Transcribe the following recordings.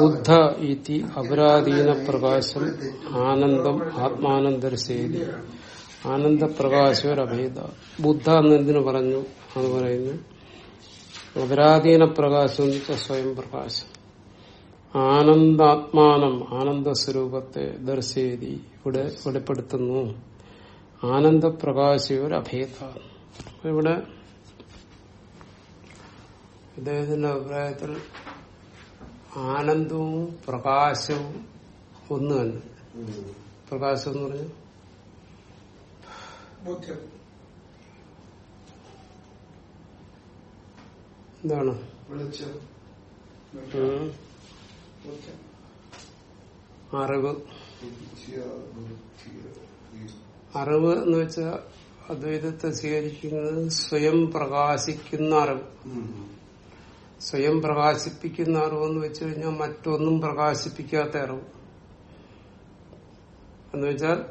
ബുദ്ധ ഇതി അപരാധീന പ്രകാശം ആനന്ദം ആത്മാനന്ദരസേതി. ആനന്ദപ്രകാശോരഭേദ. ബുദ്ധ എന്നെന്തിനു പറഞ്ഞു എന്ന് പറയുന്നു അപരാധീന പ്രകാശം എന്ന് സ്വയം പ്രകാശം. ആനന്ദാത്മാനം ആനന്ദ സ്വരൂപത്തെ ദർശേരി ഇവിടെ വെളിപ്പെടുത്തുന്നു. ആനന്ദപ്രകാശയോരഭേദ. ഇവിടെ ഇദ്ദേഹത്തിന്റെ അഭിപ്രായത്തിൽ ആനന്ദവും പ്രകാശവും ഒന്ന് തന്നെ. പ്രകാശം എന്ന് പറഞ്ഞു? എന്താണ്? അറിവ്. അറിവ് എന്ന് വെച്ചാൽ അദ്വൈതത്തെ സ്വീകരിക്കുന്നത് സ്വയം പ്രകാശിക്കുന്ന അറിവ്. സ്വയം പ്രകാശിപ്പിക്കുന്ന അറിവെന്ന് വെച്ചു കഴിഞ്ഞാൽ മറ്റൊന്നും പ്രകാശിപ്പിക്കാത്ത അറിവ്. എന്ന് വെച്ചാൽ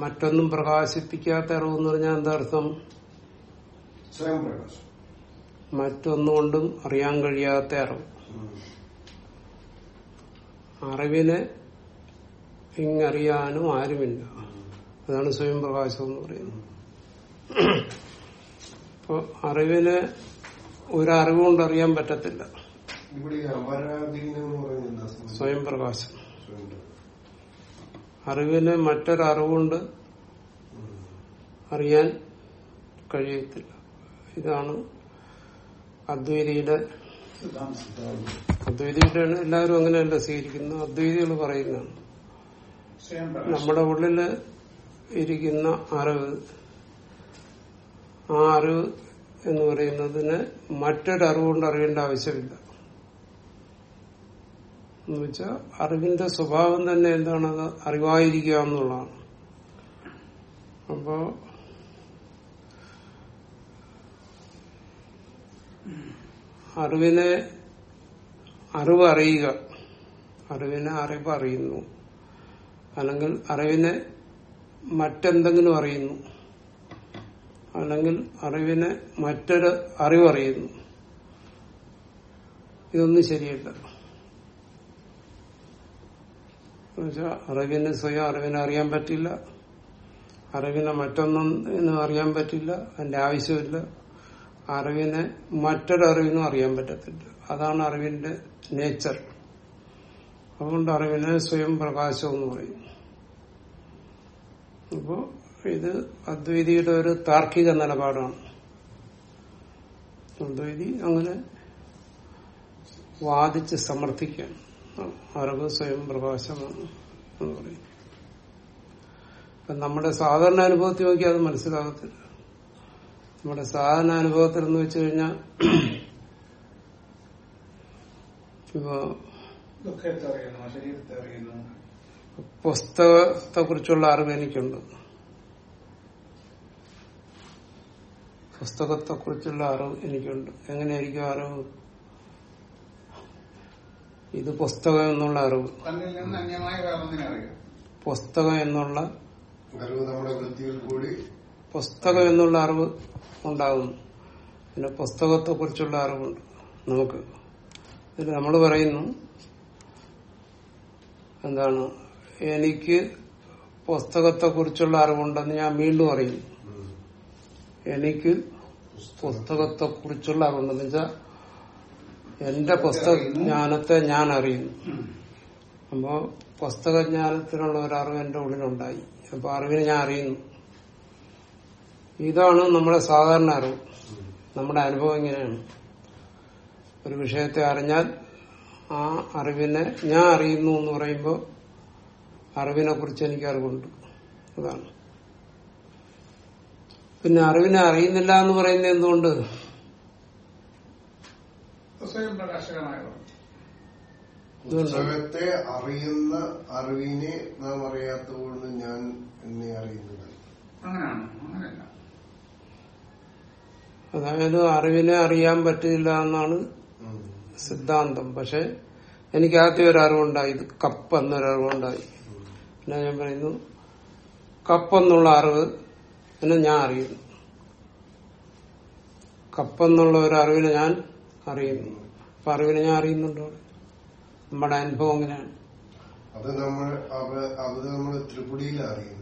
മറ്റൊന്നും പ്രകാശിപ്പിക്കാത്ത അറിവ് എന്ന് പറഞ്ഞാൽ എന്താ അർത്ഥം? സ്വയം പ്രകാശം. മറ്റൊന്നുകൊണ്ടും അറിയാൻ കഴിയാത്ത അറിവ്. അറിവിനെ ഇങ്ങറിയാനും ആരുമില്ല. അതാണ് സ്വയം പ്രകാശം എന്ന് പറയുന്നത്. അപ്പൊ അറിവിനെ ഒരറിവ് കൊണ്ട് അറിയാൻ പറ്റത്തില്ല? സ്വയം പ്രകാശം. അറിവിനെ മറ്റൊരറിവുകൊണ്ട് അറിയാൻ കഴിയത്തില്ല. ഇതാണ് അദ്വൈതിയുടെ അദ്വൈതിയുടെ അദ്വൈതിയുടെയാണ് എല്ലാവരും അങ്ങനെയല്ല സ്വീകരിക്കുന്നത്. അദ്വൈതികൾ പറയുന്നതാണ്. നമ്മുടെ ഉള്ളിൽ ഇരിക്കുന്ന അറിവ് ആ അറിവ് എന്ന് പറയുന്നതിന് മറ്റൊരു അറിവുകൊണ്ട് അറിയേണ്ട ആവശ്യമില്ല. എന്ന് വെച്ചാൽ അറിവിന്റെ സ്വഭാവം തന്നെ എന്താണ് അത് അറിവായിരിക്കുക എന്നുള്ളതാണ്. അപ്പോ അറിവിനെ അറിവ് അറിയുക. അറിവിനെ അറിവ് അറിയുന്നു. അല്ലെങ്കിൽ അറിവിനെ മറ്റെന്തെങ്കിലും അറിയുന്നു. അല്ലെങ്കിൽ അറിവിനെ മറ്റൊരു അറിവറിയുന്നു ഇതൊന്നും ശരിയല്ല. അറിവിന് സ്വയം അറിവിനെ അറിയാൻ പറ്റില്ല. അറിവിനെ മറ്റൊന്നും അറിയാൻ പറ്റില്ല. അതിന്റെ ആവശ്യമില്ല. അറിവിനെ മറ്റൊരറിവിനും അറിയാൻ പറ്റത്തില്ല. അതാണ് അറിവിന്റെ നേച്ചർ അതുകൊണ്ട് അറിവിനെ സ്വയം പ്രകാശം എന്ന് പറയും. അപ്പോ ഇത് അദ്വൈതിയുടെ ഒരു താർക്കിക നിലപാടാണ്. അദ്വൈതി അങ്ങനെ വാദിച്ച് സമർത്ഥിക്കാൻ. അറിവ് സ്വയം പ്രകാശമാണ് എന്ന് പറയും. അപ്പൊ നമ്മുടെ സാധാരണ അനുഭവത്തിൽ നോക്കിയാൽ അത് മനസ്സിലാകത്തില്ല. നമ്മുടെ സാധാരണ അനുഭവത്തിൽ എന്ന് വെച്ച് കഴിഞ്ഞാൽ ഇപ്പോ പുസ്തകത്തെ കുറിച്ചുള്ള അറിവ് എനിക്കുണ്ട്. പുസ്തകത്തെ കുറിച്ചുള്ള അറിവ് എനിക്കുണ്ട്. എങ്ങനെയായിരിക്കും അറിവ്? ഇത് പുസ്തകം എന്നുള്ള അറിവ്. പുസ്തകം എന്നുള്ള പുസ്തകം എന്നുള്ള അറിവ് ഉണ്ടാകുന്നു. പിന്നെ പുസ്തകത്തെ കുറിച്ചുള്ള അറിവുണ്ട് നമുക്ക്. ഇതിൽ നമ്മൾ പറയുന്നു എന്താണ് എനിക്ക് പുസ്തകത്തെ കുറിച്ചുള്ള അറിവുണ്ടെന്ന് ഞാൻ വീണ്ടും അറിയുന്നു. എനിക്ക് പുസ്തകത്തെ കുറിച്ചുള്ള അറിവുണ്ടെന്ന് വെച്ചാൽ എന്റെ പുസ്തക ജ്ഞാനത്തെ ഞാൻ അറിയുന്നു. അപ്പോ പുസ്തകജ്ഞാനത്തിനുള്ള ഒരു അറിവ് എന്റെ ഉള്ളിലുണ്ടായി. അപ്പൊ അറിവിനെ ഞാൻ അറിയുന്നു. ഇതാണ് നമ്മുടെ സാധാരണ അറിവ്. നമ്മുടെ അനുഭവം ഇങ്ങനെയാണ്. ഒരു വിഷയത്തെ അറിഞ്ഞാൽ ആ അറിവിനെ ഞാൻ അറിയുന്നു എന്ന് പറയുമ്പോൾ അറിവിനെ കുറിച്ച് എനിക്ക് അറിവുണ്ട്. അതാണ്. പിന്നെ അറിവിനെ അറിയുന്നില്ല എന്ന് പറയുന്നത് എന്തുകൊണ്ട്? പുസ്തകത്തെ അറിയുന്ന അറിവിനെ നാം അറിയാത്തതുകൊണ്ട് ഞാൻ എന്നെ അറിയുന്നത് അതായത് അറിവിനെ അറിയാൻ പറ്റില്ല എന്നാണ് സിദ്ധാന്തം. പക്ഷെ എനിക്ക് ആദ്യം ഒരു അറിവുണ്ടായി ഇത് കപ്പ് എന്നൊരു അറിവുണ്ടായി പിന്നെ ഞാൻ പറയുന്നു കപ്പ് എന്നുള്ള അറിവ് പിന്നെ ഞാൻ അറിയുന്നു. കപ്പെന്നുള്ള ഒരു അറിവിനെ ഞാൻ അറിയുന്നു. അപ്പൊ അറിവിനെ ഞാൻ അറിയുന്നുണ്ടോ? നമ്മുടെ അനുഭവം എങ്ങനെയാണ്? അത് നമ്മൾ അത് നമ്മൾ ത്രിപുടിയിൽ അറിയുന്നത്.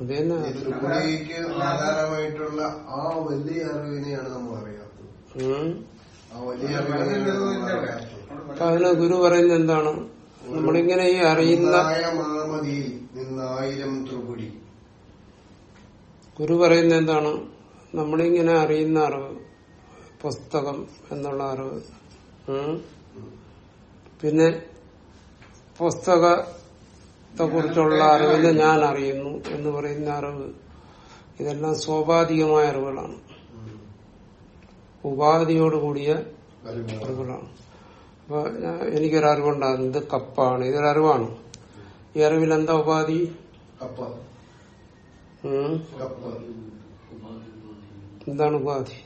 അത് തന്നെ ത്രിപുടിക്ക് ആധാരമായിട്ടുള്ള ആ വലിയ അറിവിനെയാണ് നമ്മൾ അറിയാത്തത്. ആ വലിയ അതിന് ഗുരു പറയുന്നത് എന്താണ്? നമ്മളിങ്ങനെ ഈ അറിയുന്ന നിന്നായിരം ത്രിപുടി ഗുരു പറയുന്നത് എന്താണ്? നമ്മളിങ്ങനെ അറിയുന്ന അറിവ് പുസ്തകം എന്നുള്ള അറിവ്. പിന്നെ പുസ്തകത്തെ കുറിച്ചുള്ള അറിവിനെ ഞാൻ അറിയുന്നു എന്ന് പറയുന്ന അറിവ് ഇതെല്ലാം സ്വാഭാവികമായ അറിവുകളാണ്. ഉപാധിയോടുകൂടിയ കൂടിയ അറിവുകളാണ്. അപ്പൊ എനിക്കൊരറിവുണ്ടാകുന്നത് കപ്പാണ്. ഇതൊരറിവാണ്. ഈ അറിവിൽ എന്താ ഉപാധി എന്താണ് ഉപാധി?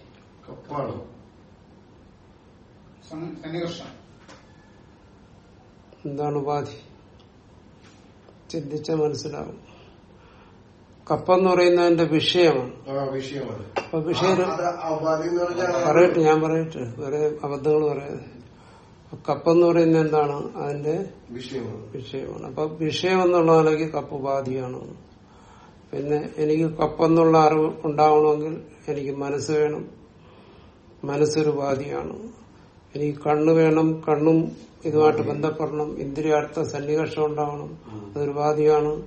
എന്താണ് ഉപാധി? ചിന്തിച്ച മനസ്സിലാവും. കപ്പെന്ന് പറയുന്നതിന്റെ വിഷയമാണ്. അപ്പൊ വിഷയം എന്ന് പറയട്ടെ ഞാൻ പറയട്ടെ. വേറെ അബദ്ധങ്ങൾ പറയാതെ. കപ്പ കപ്പെന്ന് പറയുന്നത് എന്താണ്? അതിന്റെ വിഷയമാണ്. വിഷയമാണ്. അപ്പൊ വിഷയം എന്നുള്ളതാണെങ്കിൽ കപ്പ് ഉപാധിയാണ്. പിന്നെ എനിക്ക് കപ്പെന്നുള്ള അറിവ് ഉണ്ടാവണമെങ്കിൽ എനിക്ക് മനസ്സ് വേണം. മനസ്സൊരു ഉപാധിയാണ്. എനിക്ക് കണ്ണ് വേണം കണ്ണും ഇതുമായിട്ട് ബന്ധപ്പെടണം. ഇന്ദ്രിയാർത്ഥ സന്നികർഷം ഉണ്ടാവണം. അതൊരു ഉപാധിയാണ്.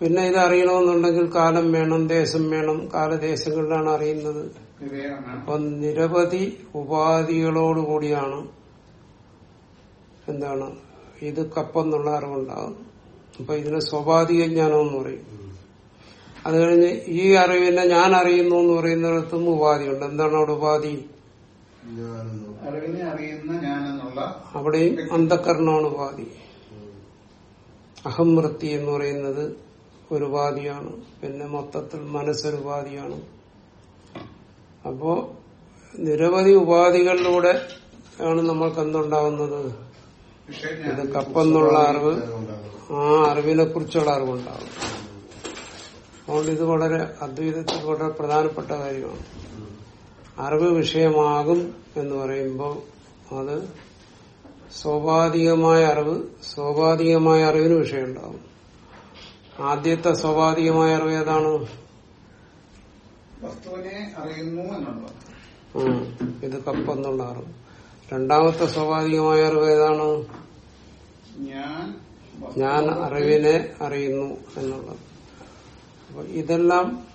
പിന്നെ ഇത് അറിയണമെന്നുണ്ടെങ്കിൽ കാലം വേണം ദേശം വേണം. കാലദേശങ്ങളിലാണ് അറിയുന്നത്. അപ്പൊ നിരവധി ഉപാധികളോടുകൂടിയാണ് എന്താണ് ഇത് കപ്പെന്നുള്ള അറിവുണ്ടാകും അപ്പൊ ഇതിനെ സ്വാഭാവിക ജ്ഞാനം എന്ന് പറയും. അത് കഴിഞ്ഞ് ഈ അറിവിനെ ഞാൻ അറിയുന്നു എന്ന് പറയുന്നിടത്തും ഉപാധിയുണ്ട്. എന്താണ് അവിടെ ഉപാധി? അവിടെയും അന്ധകരണമാണ് ഉപാധി. അഹംവൃത്തി എന്ന് പറയുന്നത് ഒരു ഉപാധിയാണ്. പിന്നെ മൊത്തത്തിൽ മനസ്സൊരു ഉപാധിയാണ്. അപ്പോ നിരവധി ഉപാധികളിലൂടെ ആണ് നമ്മൾക്ക് എന്തുണ്ടാവുന്നത്? ഇത് കപ്പെന്നുള്ള അറിവ്. ആ അറിവിനെ കുറിച്ചുള്ള അറിവുണ്ടാവും അതുകൊണ്ട് ഇത് വളരെ അദ്വൈതത്തിൽ വളരെ പ്രധാനപ്പെട്ട കാര്യമാണ്. അറിവ് വിഷയമാകും എന്ന് പറയുമ്പോൾ അത് സ്വാഭാവികമായ അറിവ് സ്വാഭാവികമായ അറിവിന് വിഷയമുണ്ടാകും. ആദ്യത്തെ സ്വാഭാവികമായ അറിവ് ഏതാണ്? ഇത് കപ്പെന്നുള്ള അറിവ് രണ്ടാമത്തെ സ്വാഭാവികമായ അറിവ് ഏതാണ്? ഞാൻ അറിവിനെ അറിയുന്നു എന്നുള്ളത്. ഇതെല്ലാം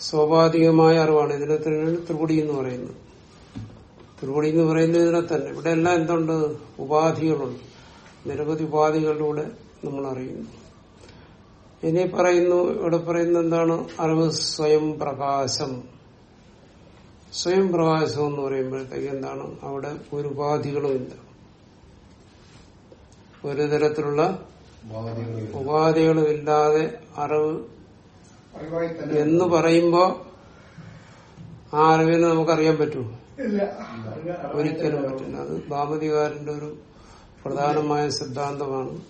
സ്വാഭാവികമായ അറിവാണ്. ഇതിനെ തന്നെയാണ് ത്രിപുടി എന്ന് പറയുന്നത് ത്രിപുടി എന്ന് പറയുന്നത് ഇതിനെ തന്നെ. ഇവിടെ എല്ലാം എന്തുണ്ട്? ഉപാധികളുണ്ട്. നിരവധി ഉപാധികളിലൂടെ നമ്മൾ അറിയുന്നു. ഇനി പറയുന്നു ഇവിടെ പറയുന്ന എന്താണ്? അറിവ് സ്വയം പ്രകാശം. സ്വയം പ്രകാശം എന്ന് പറയുമ്പോഴത്തേക്ക് എന്താണ്? അവിടെ ഒരു ഉപാധികളുമില്ല ഒരു തരത്തിലുള്ള ഉപാധികളുമില്ലാതെ അറിവ് എന്ന് പറയുമ്പോ ആ അറിവിനെ നമുക്കറിയാൻ പറ്റൂ. ഇല്ല. ഒരിക്കലും പറ്റില്ല. അത് ഭാമതികാരന്റെ ഒരു പ്രധാനമായ സിദ്ധാന്തമാണ്.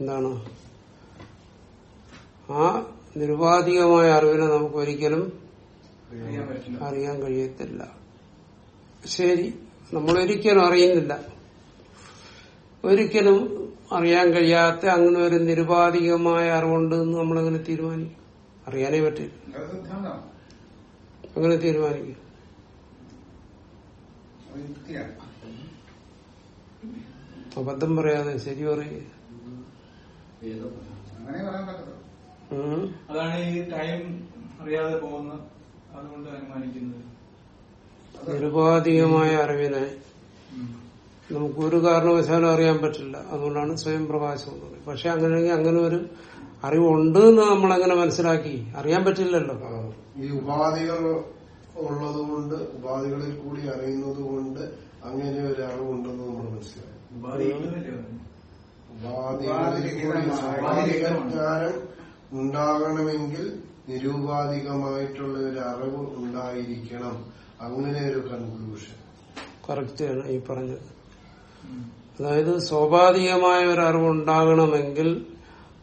എന്താണ്? ആ നിരുപാധികമായ അറിവിനെ നമുക്ക് ഒരിക്കലും അറിയാൻ കഴിയത്തില്ല. ശരി. നമ്മളൊരിക്കലും അറിയുന്നില്ല. ഒരിക്കലും അറിയാൻ കഴിയാത്ത അങ്ങനെ ഒരു നിരുപാധികമായ അറിവുണ്ട് എന്ന് നമ്മളങ്ങനെ തീരുമാനിക്കും. അറിയാനേ പറ്റില്ല. അങ്ങനെ തീരുമാനിക്കും. അബദ്ധം പറയാതെ ശരി പറയുക അതാണ് ഈ ടൈം അറിയാതെ പോകുന്ന അതുകൊണ്ട് അനുമാനിക്കുന്നത്. നിരുപാധികമായ അറിവിനെ. നമുക്ക് ഒരു കാരണവശാലും അറിയാൻ പറ്റില്ല. അതുകൊണ്ടാണ് സ്വയം പ്രകാശം എന്ന് പറയുന്നത്. പക്ഷെ അങ്ങനെയെങ്കിൽ അങ്ങനെ ഒരു അറിവുണ്ട് എന്ന് നമ്മൾ അങ്ങനെ മനസ്സിലാക്കി. അറിയാൻ പറ്റില്ലല്ലോ. ഈ ഉപാധികൾ ഉള്ളതുകൊണ്ട് ഉപാധികളിൽ കൂടി അറിയുന്നത് കൊണ്ട് അങ്ങനെ ഒരു അറിവുണ്ടെന്ന് നമ്മൾ മനസ്സിലാക്കി? ഉപാധികളിൽ കൂടി ഉണ്ടാകണമെങ്കിൽ നിരൂപാധികമായിട്ടുള്ള ഒരു അറിവ് ഉണ്ടായിരിക്കണം. അങ്ങനെ ഒരു കൺക്ലൂഷൻ കറക്റ്റാണ് ഈ പറഞ്ഞത്. അതായത് സ്വാഭാവികമായ ഒരു അറിവ് ഉണ്ടാകണമെങ്കിൽ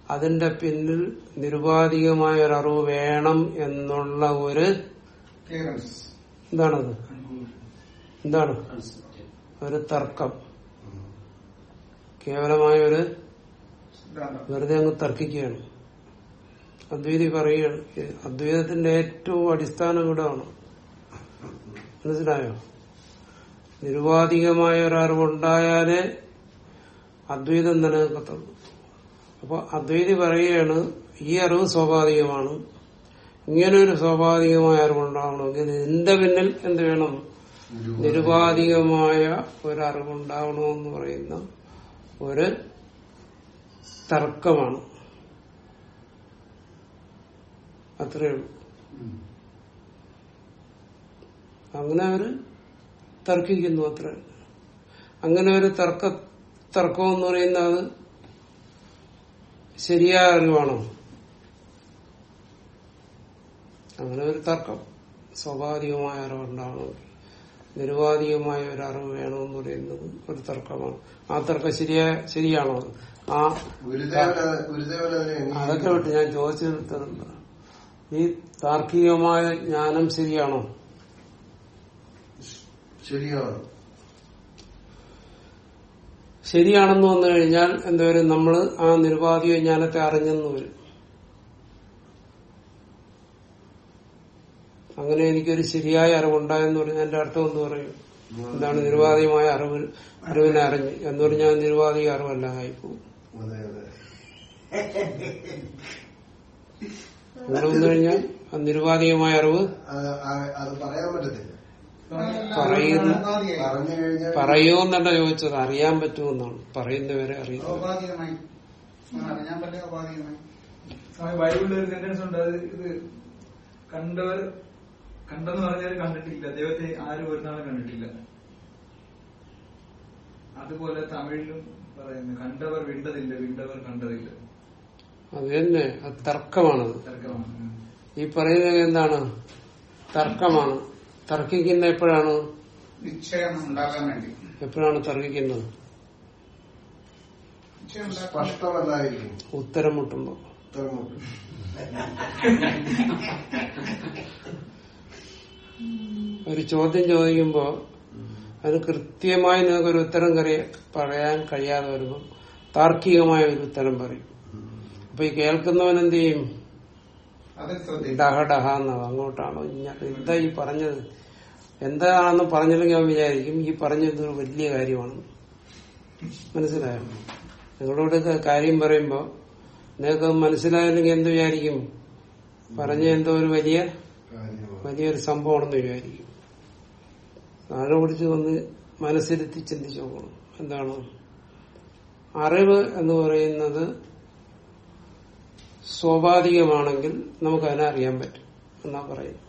അതിന്റെ പിന്നിൽ നിരുപാധികമായ ഒരു അറിവ് വേണം എന്നുള്ള ഒരു എന്താണത്. എന്താണ്? ഒരു തർക്കം. കേവലമായ ഒരു വെറുതെ അങ്ങ് തർക്കിക്കുകയാണ്. അദ്വൈതി പറയുകയാണ് അദ്വൈതത്തിന്റെ ഏറ്റവും അടിസ്ഥാനം ഇവിടെയാണ് മനസ്സിലായോ? നിരുപാധികമായ ഒരറിവുണ്ടായാലേ അദ്വൈതം നിലനിൽക്കത്തുള്ളൂ. അപ്പൊ അദ്വൈതി പറയുകയാണ് ഈ അറിവ് സ്വാഭാവികമാണ്. ഇങ്ങനെ ഒരു സ്വാഭാവികമായ അറിവുണ്ടാവണമെങ്കിൽ നിന്റെ പിന്നിൽ എന്ത് വേണം? നിരുപാധികമായ ഒരറിവുണ്ടാവണമെന്ന് പറയുന്ന ഒരു തർക്കമാണ്. അത്രയേ ഉള്ളൂ. അങ്ങനെ അവർ തർക്കിക്കുന്നു അത്ര അങ്ങനെ ഒരു തർക്ക തർക്കം എന്ന് പറയുന്നത് ശരിയായ അറിവാണോ. അങ്ങനെ ഒരു തർക്കം. സ്വാഭാവികമായ അറിവുണ്ടാവണം. നിരുപാധികമായ ഒരു അറിവ് വേണമെന്ന് പറയുന്നത് ഒരു തർക്കമാണ്. ആ തർക്കം ശരിയായ ശരിയാണോ? അത്? ആ അത്- അതൊക്കെ വിട്ട് ഞാൻ ചോദിച്ചെടുത്തതുണ്ട് ഈ താർക്കികമായ ജ്ഞാനം ശരിയാണോ? ശരിയാണ് ശരിയാണെന്ന് വന്നു കഴിഞ്ഞാൽ എന്തായാലും നമ്മൾ ആ നിരുപാധിക ജ്ഞാനത്തെ അറിഞ്ഞെന്ന് വരും. അങ്ങനെ എനിക്കൊരു ശരിയായ അറിവുണ്ടായെന്ന് പറഞ്ഞാൽ എന്റെ അർത്ഥം എന്ന് പറയും. എന്താണ് നിരുപാധികമായ അറിവ്? അറിവിനെ അറിഞ്ഞ്. എന്ന് പറഞ്ഞാൽ നിരുപാധിക അറിവല്ലാതായി പോകും. അങ്ങനെ വന്നു കഴിഞ്ഞാൽ നിരുപാധികമായ അറിവ് അത് പറയാൻ പറ്റത്തില്ല. പറയുന്നു പറയൂ എന്നല്ല ചോദിച്ചത്. അറിയാൻ പറ്റുമെന്നാണ്. പറയുന്നവരെ അറിയുന്നു ഔപാധികമായി അറിയാൻ പറ്റിയ ഔപാധികമായി സ്വാമി ബൈബിളിൽ ഒരു സെന്റൻസ് ഉണ്ട്. അത് ഇത് കണ്ടവർ കണ്ടെന്ന് പറഞ്ഞാൽ കണ്ടിട്ടില്ല. ദൈവത്തെ ആരും ഒരു നാളും കണ്ടിട്ടില്ല. അതുപോലെ തമിഴിലും പറയുന്നു കണ്ടവർ വിണ്ടതില്ല വിണ്ടവർ കണ്ടതില്ല. അത് തന്നെ അത് തർക്കമാണത്. തർക്കമാണ്. ഈ പറയുന്നത് എന്താണ്? തർക്കമാണ്. തർക്കിക്കുന്ന എപ്പോഴാണ് നിശ്ചയം ഉണ്ടാകാൻ വേണ്ടി. എപ്പോഴാണ് തർക്കിക്കുന്നത്? സ്പഷ്ടമല്ലായിരിക്കും. ഉത്തരം മുട്ടുമ്പോ ഉത്തരം മുട്ടും. ഒരു ചോദ്യം ചോദിക്കുമ്പോ അത് കൃത്യമായി നിങ്ങൾക്കൊരു ഉത്തരം പറയാൻ കഴിയാതെ വരുമ്പോൾ താർക്കികമായ ഒരു ഉത്തരം പറയും. അപ്പൊ ഈ കേൾക്കുന്നവൻ എന്ത് ചെയ്യും? എന്നാവും അങ്ങോട്ടാണോ എന്താ ഈ പറഞ്ഞത്? എന്താണെന്ന് പറഞ്ഞില്ലെങ്കിൽ അവൻ വിചാരിക്കും ഈ പറഞ്ഞത് ഒരു വലിയ കാര്യമാണ്. മനസ്സിലായോ? നിങ്ങളോട് കാര്യം പറയുമ്പോ നിങ്ങൾക്ക് മനസ്സിലായില്ലെങ്കിൽ എന്ത് വിചാരിക്കും? പറഞ്ഞ എന്തോ ഒരു വലിയ വലിയൊരു സംഭവമാണെന്ന് വിചാരിക്കും. നാളെ കുറിച്ച് വന്ന് മനസ്സിരുത്തി ചിന്തിച്ചു നോക്കണം. എന്താണ്? അറിവ് എന്ന് പറയുന്നത് സ്വാഭാവികമാണെങ്കിൽ നമുക്കതിനെ അറിയാൻ പറ്റും. എന്നാ പറയുന്നത്?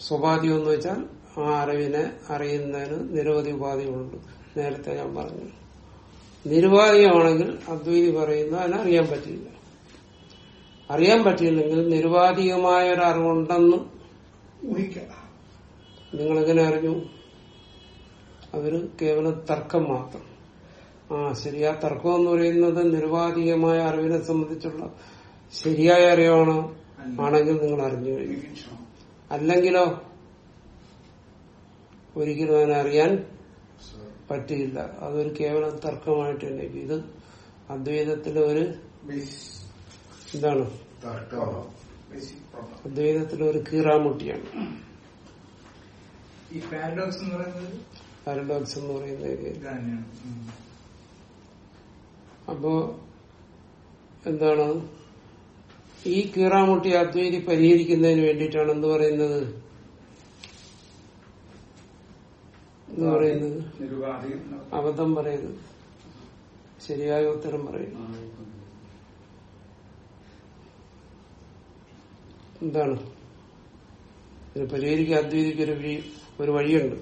സ്വാഭാവികം എന്ന് വെച്ചാൽ ആ അറിവിനെ അറിയുന്നതിന് നിരവധി ഉപാധികളുണ്ട്. നേരത്തെ ഞാൻ പറഞ്ഞു. നിരുപാധികമാണെങ്കിൽ അദ്വൈതി പറയുന്ന അതിനെ അറിയാൻ പറ്റില്ല. അറിയാൻ പറ്റിയില്ലെങ്കിൽ നിരുപാധികമായ ഒരു അറിവുണ്ടെന്ന് നിങ്ങളെങ്ങനെ അറിഞ്ഞു? അവർ കേവലം തർക്കം മാത്രം. ആ ശരിയാ തർക്കം എന്ന് പറയുന്നത് നിരുപാധികമായ അറിവിനെ സംബന്ധിച്ചുള്ള ശരിയായ അറിവാണ് ആണെങ്കിൽ നിങ്ങൾ അറിഞ്ഞു അല്ലെങ്കിലോ ഒരിക്കലും അതിനെ അറിയാൻ പറ്റിയില്ല. അതൊരു കേവലം തർക്കമായിട്ട് തന്നെ. ഇത് അദ്വൈതത്തിലെ ഒരു എന്താണ് അദ്വൈതത്തിലെ ഒരു കീറാമുട്ടിയാണ്. പാരഡോക്സ് എന്ന് പറയുന്നത് പാരഡോക്സ് എന്ന് പറയുന്നത് ഇത് തന്നെയാണ് ഉം. അപ്പോ എന്താണ്? ഈ കീറാമുട്ടി അദ്വൈതി പരിഹരിക്കുന്നതിന് വേണ്ടിയിട്ടാണ് എന്ത് പറയുന്നത്? എന്ന് പറയുന്നത്? അബദ്ധം പറയുന്നത്. ശരിയായ ഉത്തരം പറയുന്നു. എന്താണ്? ഇത് പരിഹരിക്കാൻ അദ്വൈതിക്ക് ഒരു വഴി ഒരു വഴിയുണ്ട്.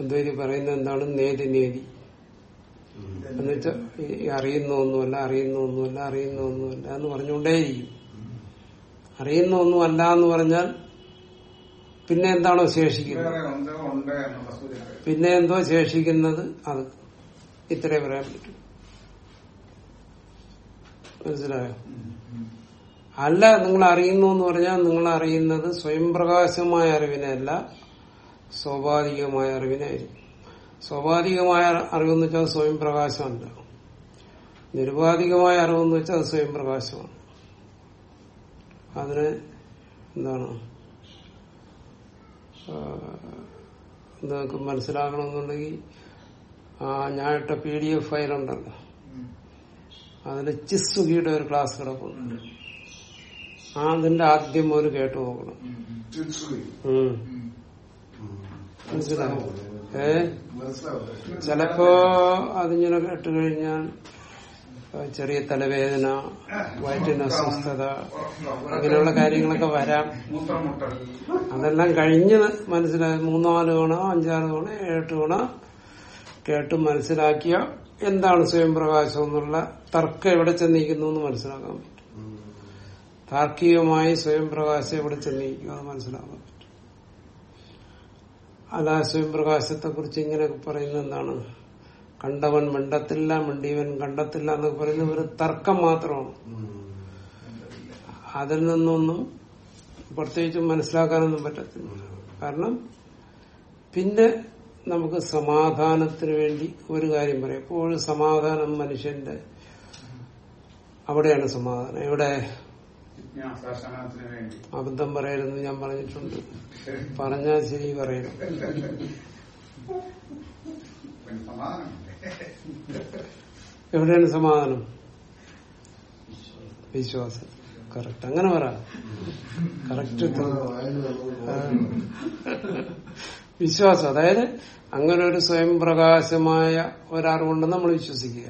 അദ്വൈതി പറയുന്നത് എന്താണ്? നേതി നേതി. എന്നുവെച്ചാൽ ഈ അറിയുന്ന ഒന്നുമല്ല അറിയുന്ന ഒന്നുമല്ല അറിയുന്ന ഒന്നുമല്ല എന്ന് പറഞ്ഞുകൊണ്ടേയിരിക്കും. അറിയുന്ന ഒന്നുമല്ല എന്ന് പറഞ്ഞാൽ പിന്നെ എന്താണോ ശേഷിക്കുന്നത്? പിന്നെ എന്തോ ശേഷിക്കുന്നത്? അത് ഇത്രേ പറയാൻ പറ്റും. മനസിലായോ അല്ല നിങ്ങൾ അറിയുന്നു എന്ന് പറഞ്ഞാൽ നിങ്ങൾ അറിയുന്നത് സ്വയംപ്രകാശമായ അറിവിനെയല്ല സ്വാഭാവികമായ അറിവിനായിരിക്കും. സ്വാഭാവികമായ അറിവെന്ന് വെച്ചാൽ സ്വയം പ്രകാശമല്ല. നിരുപാധികമായ അറിവെന്ന് വെച്ചാൽ അത് സ്വയം പ്രകാശമാണ്. അതിന് എന്താണ്? നിങ്ങൾക്ക് മനസ്സിലാകണമെന്നുണ്ടെങ്കിൽ ആ ഞാൻ ഇട്ട പി ഡി എഫ് ഫയൽ ഉണ്ടല്ലോ അതിൽ ചിസ്സുഖിയുടെ ഒരു ക്ലാസ് കിടക്കുന്നു ആ അതിന്റെ ആദ്യം ഒരു കേട്ടു നോക്കണം മനസ്സിലായോ? ഏ? ചിലപ്പോ അതിങ്ങനെ കേട്ട് കഴിഞ്ഞാൽ ചെറിയ തലവേദന വയറ്റിന് അസ്വസ്ഥത അങ്ങനെയുള്ള കാര്യങ്ങളൊക്കെ വരാം. അതെല്ലാം കഴിഞ്ഞ് മനസ്സിലായി. മൂന്നാൽ തവണ അഞ്ചാറ് തവണ ഏഴെട്ട് തവണ കേട്ട് മനസ്സിലാക്കിയ എന്താണ് സ്വയം പ്രകാശം എന്നുള്ള തർക്കം എവിടെ ചെന്നിരിക്കുന്നു എന്ന് മനസ്സിലാക്കാൻ പറ്റും. താർക്കികമായി സ്വയം പ്രകാശം എവിടെ ചെന്നിരിക്കും അത് മനസ്സിലാക്കാൻ പറ്റും അല്ല സ്വയം പ്രകാശത്തെ കുറിച്ച് ഇങ്ങനെയൊക്കെ പറയുന്നത് എന്താണ്? കണ്ടവൻ മിണ്ടത്തില്ല മിണ്ടിയവൻ കണ്ടെത്തില്ല എന്നൊക്കെ പറയുന്നത് ഒരു തർക്കം മാത്രമാണ്. അതിൽ നിന്നൊന്നും പ്രത്യേകിച്ച് മനസ്സിലാക്കാനൊന്നും പറ്റത്തില്ല. കാരണം പിന്നെ നമുക്ക് സമാധാനത്തിന് വേണ്ടി ഒരു കാര്യം പറയാം. എപ്പോഴും സമാധാനം മനുഷ്യന്റെ അവിടെയാണ് സമാധാനം. എവിടെ? അബദ്ധം പറയരുതെന്ന് ഞാൻ പറഞ്ഞിട്ടുണ്ട്. പറഞ്ഞാൽ ശരി പറയരുത് എവിടെയാണ് സമാധാനം? വിശ്വാസം. കറക്റ്റ്. അങ്ങനെ പറ. കറക്റ്റ് വിശ്വാസം. അതായത് അങ്ങനെ ഒരു സ്വയം പ്രകാശമായ ഒരറിവുണ്ടെന്ന് നമ്മൾ വിശ്വസിക്കുക.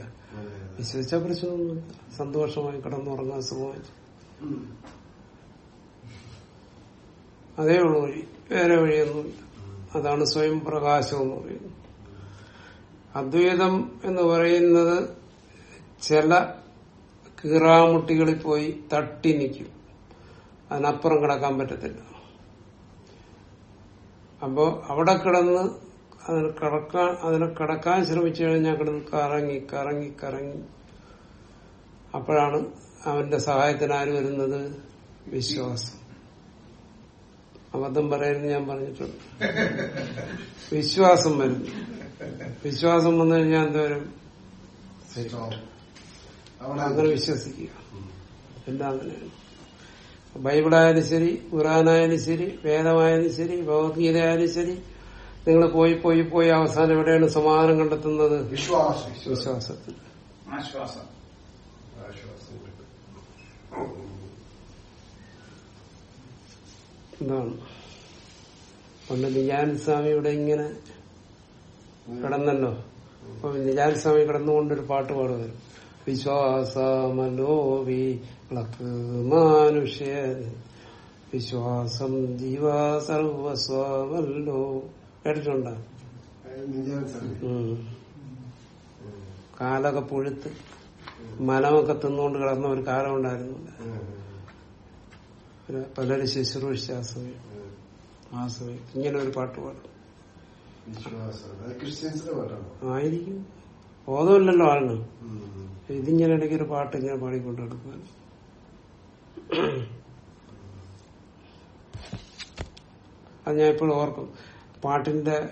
വിശ്വസിച്ച പ്രശ്നമൊന്നുമില്ല. സന്തോഷമായി കിടന്നുറങ്ങാൻ സുഖമായി അതേ ഉള്ളൂ. വഴി വേറെ വഴിയൊന്നുമില്ല അതാണ് സ്വയം പ്രകാശം എന്ന് പറയുന്നത്. അദ്വൈതം എന്ന് പറയുന്നത് ചില കീറാമുട്ടികളിൽ പോയി തട്ടി നിൽക്കും. അതിനപ്പുറം കിടക്കാൻ പറ്റത്തില്ല. അപ്പോ അവിടെ കിടന്ന് അതിന് കടക്കാൻ അതിനെ കടക്കാൻ ശ്രമിച്ചു കഴിഞ്ഞാൽ കിടന്ന് കറങ്ങി കറങ്ങി കറങ്ങി. അപ്പോഴാണ് അവന്റെ സഹായത്തിന് ആര് വരുന്നത്? വിശ്വാസം. അബദ്ധം പറയരുത് ഞാൻ പറഞ്ഞിട്ടുണ്ട്. വിശ്വാസം വരും. വിശ്വാസം വന്നു കഴിഞ്ഞാൽ എന്തോരും അങ്ങനെ വിശ്വസിക്കുക. എല്ലാം അങ്ങനെയാണ്. ബൈബിളായാലും ശരി ഖുറാനായാലും ശരി വേദമായാലും ശരി ഭഗവത്ഗീതയായാലും ശരി നിങ്ങൾ പോയി പോയി പോയി അവസാനം എവിടെയാണ് സമാധാനം കണ്ടെത്തുന്നത്? വിശ്വാസം. വിശ്വാസത്തിൽ. ആശ്വാസം കിട്ടും. എന്താണ് പണ്ട് നിജാൻ സ്വാമി ഇവിടെ ഇങ്ങനെ കിടന്നല്ലോ. അപ്പൊ നിജാൻ സ്വാമി കിടന്നുകൊണ്ടൊരു പാട്ട് പാടുവരും വിശ്വാസമലോവി മനുഷ്യ വിശ്വാസം ജീവ സർവസ്വമല്ലോ. കേട്ടിട്ടുണ്ടോ. കാലൊക്കെ പുഴുത്ത് മലമൊക്കെ തിന്നുകൊണ്ട് കിടന്ന ഒരു കാലം ഉണ്ടായിരുന്നു പലരും ശുശ്രൂഷിച്ച ആ സമയം ഉം. ആ സമയം ഇങ്ങനെ ഒരു പാട്ട് പാടും. ആയിരിക്കും. ബോധമില്ലല്ലോ ആളുകൾ. ഇതിങ്ങനെ ഇടയ്ക്ക് ഒരു പാട്ട് ഇങ്ങനെ പാടിക്കൊണ്ട് നടക്കുക അത് ഞാൻ ഇപ്പോൾ ഓർക്കും. പാട്ടിന്റെ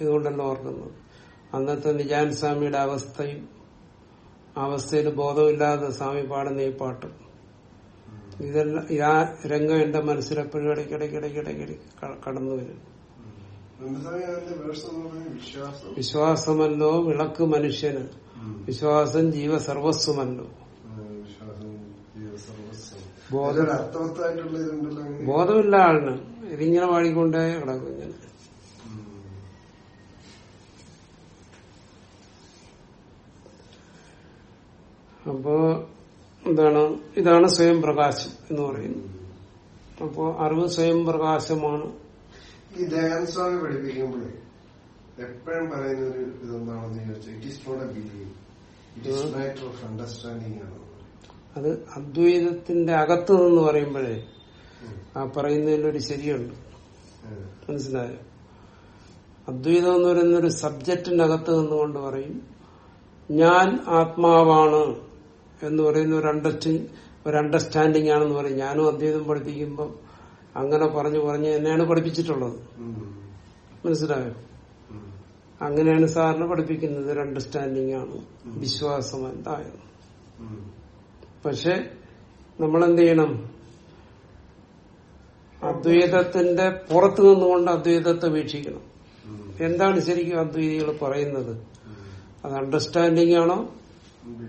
ഇതുകൊണ്ടല്ലോ ഓർക്കുന്നത്. അന്നത്തെ നിജാൻ സ്വാമിയുടെ അവസ്ഥയും അവസ്ഥയിൽ ബോധമില്ലാതെ സ്വാമി പാടുന്ന ഈ പാട്ട്. ഇതെല്ലാം ഇതാ രംഗം എന്റെ മനസ്സിലെപ്പോഴും എപ്പോഴും ഇടയ്ക്കിടയ്ക്കിടയ്ക്കിടയ്ക്ക് കടന്നു വരും. വിശ്വാസമല്ലോ വിളക്ക് മനുഷ്യന്. വിശ്വാസം ജീവ സർവസ്വമല്ലോ. ബോധമില്ല ആളിന്. ഇതിങ്ങനെ വാഴിക്കൊണ്ടേ കിടക്കും ഇങ്ങനെ. അപ്പോ എന്താണ്? ഇതാണ് സ്വയം പ്രകാശം എന്ന് പറയുന്നത്. അപ്പോ അറിവ് സ്വയം പ്രകാശമാണ്. ഈ ദയാനന്ദ സ്വാമി പഠിപ്പിക്കുമ്പോഴേ എപ്പോഴും പറയുന്ന ഒരു ഇതെന്താണെന്ന് ചോദിച്ചാൽ it is not a believe it is matter of understanding ആണ് അത് അദ്വൈതത്തിന്റെ അകത്ത് നിന്ന് പറയുമ്പോഴേ. ആ പറയുന്നതിലൊരു ശരിയുണ്ട്. മനസ്സിലായോ? അദ്വൈതം എന്ന് പറയുന്ന ഒരു സബ്ജക്റ്റിന്റെ അകത്ത് നിന്നുകൊണ്ട് പറയും ഞാൻ ആത്മാവാണ്. എന്ന് പറയുന്ന ഒരു അണ്ടർസ്റ്റിങ് ഒരു അണ്ടർസ്റ്റാൻഡിങ് ആണെന്ന് പറയും. ഞാനും അദ്വൈതം പഠിപ്പിക്കുമ്പോൾ അങ്ങനെ പറഞ്ഞു പറഞ്ഞ് എന്നെയാണ് പഠിപ്പിച്ചിട്ടുള്ളത്. മനസ്സിലായോ? അങ്ങനെയാണ് സാറിന് പഠിപ്പിക്കുന്നത്. ഒരു അണ്ടർസ്റ്റാൻഡിങ് ആണ്. വിശ്വാസം എന്തായാലും. പക്ഷെ നമ്മൾ എന്ത് ചെയ്യണം അദ്വൈതത്തിന്റെ പുറത്തു നിന്നുകൊണ്ട് അദ്വൈതത്തെ വീക്ഷിക്കണം. എന്താണ് ശരിക്കും അദ്വൈതികൾ പറയുന്നത്. അത് അണ്ടർസ്റ്റാൻഡിങ് ആണോ.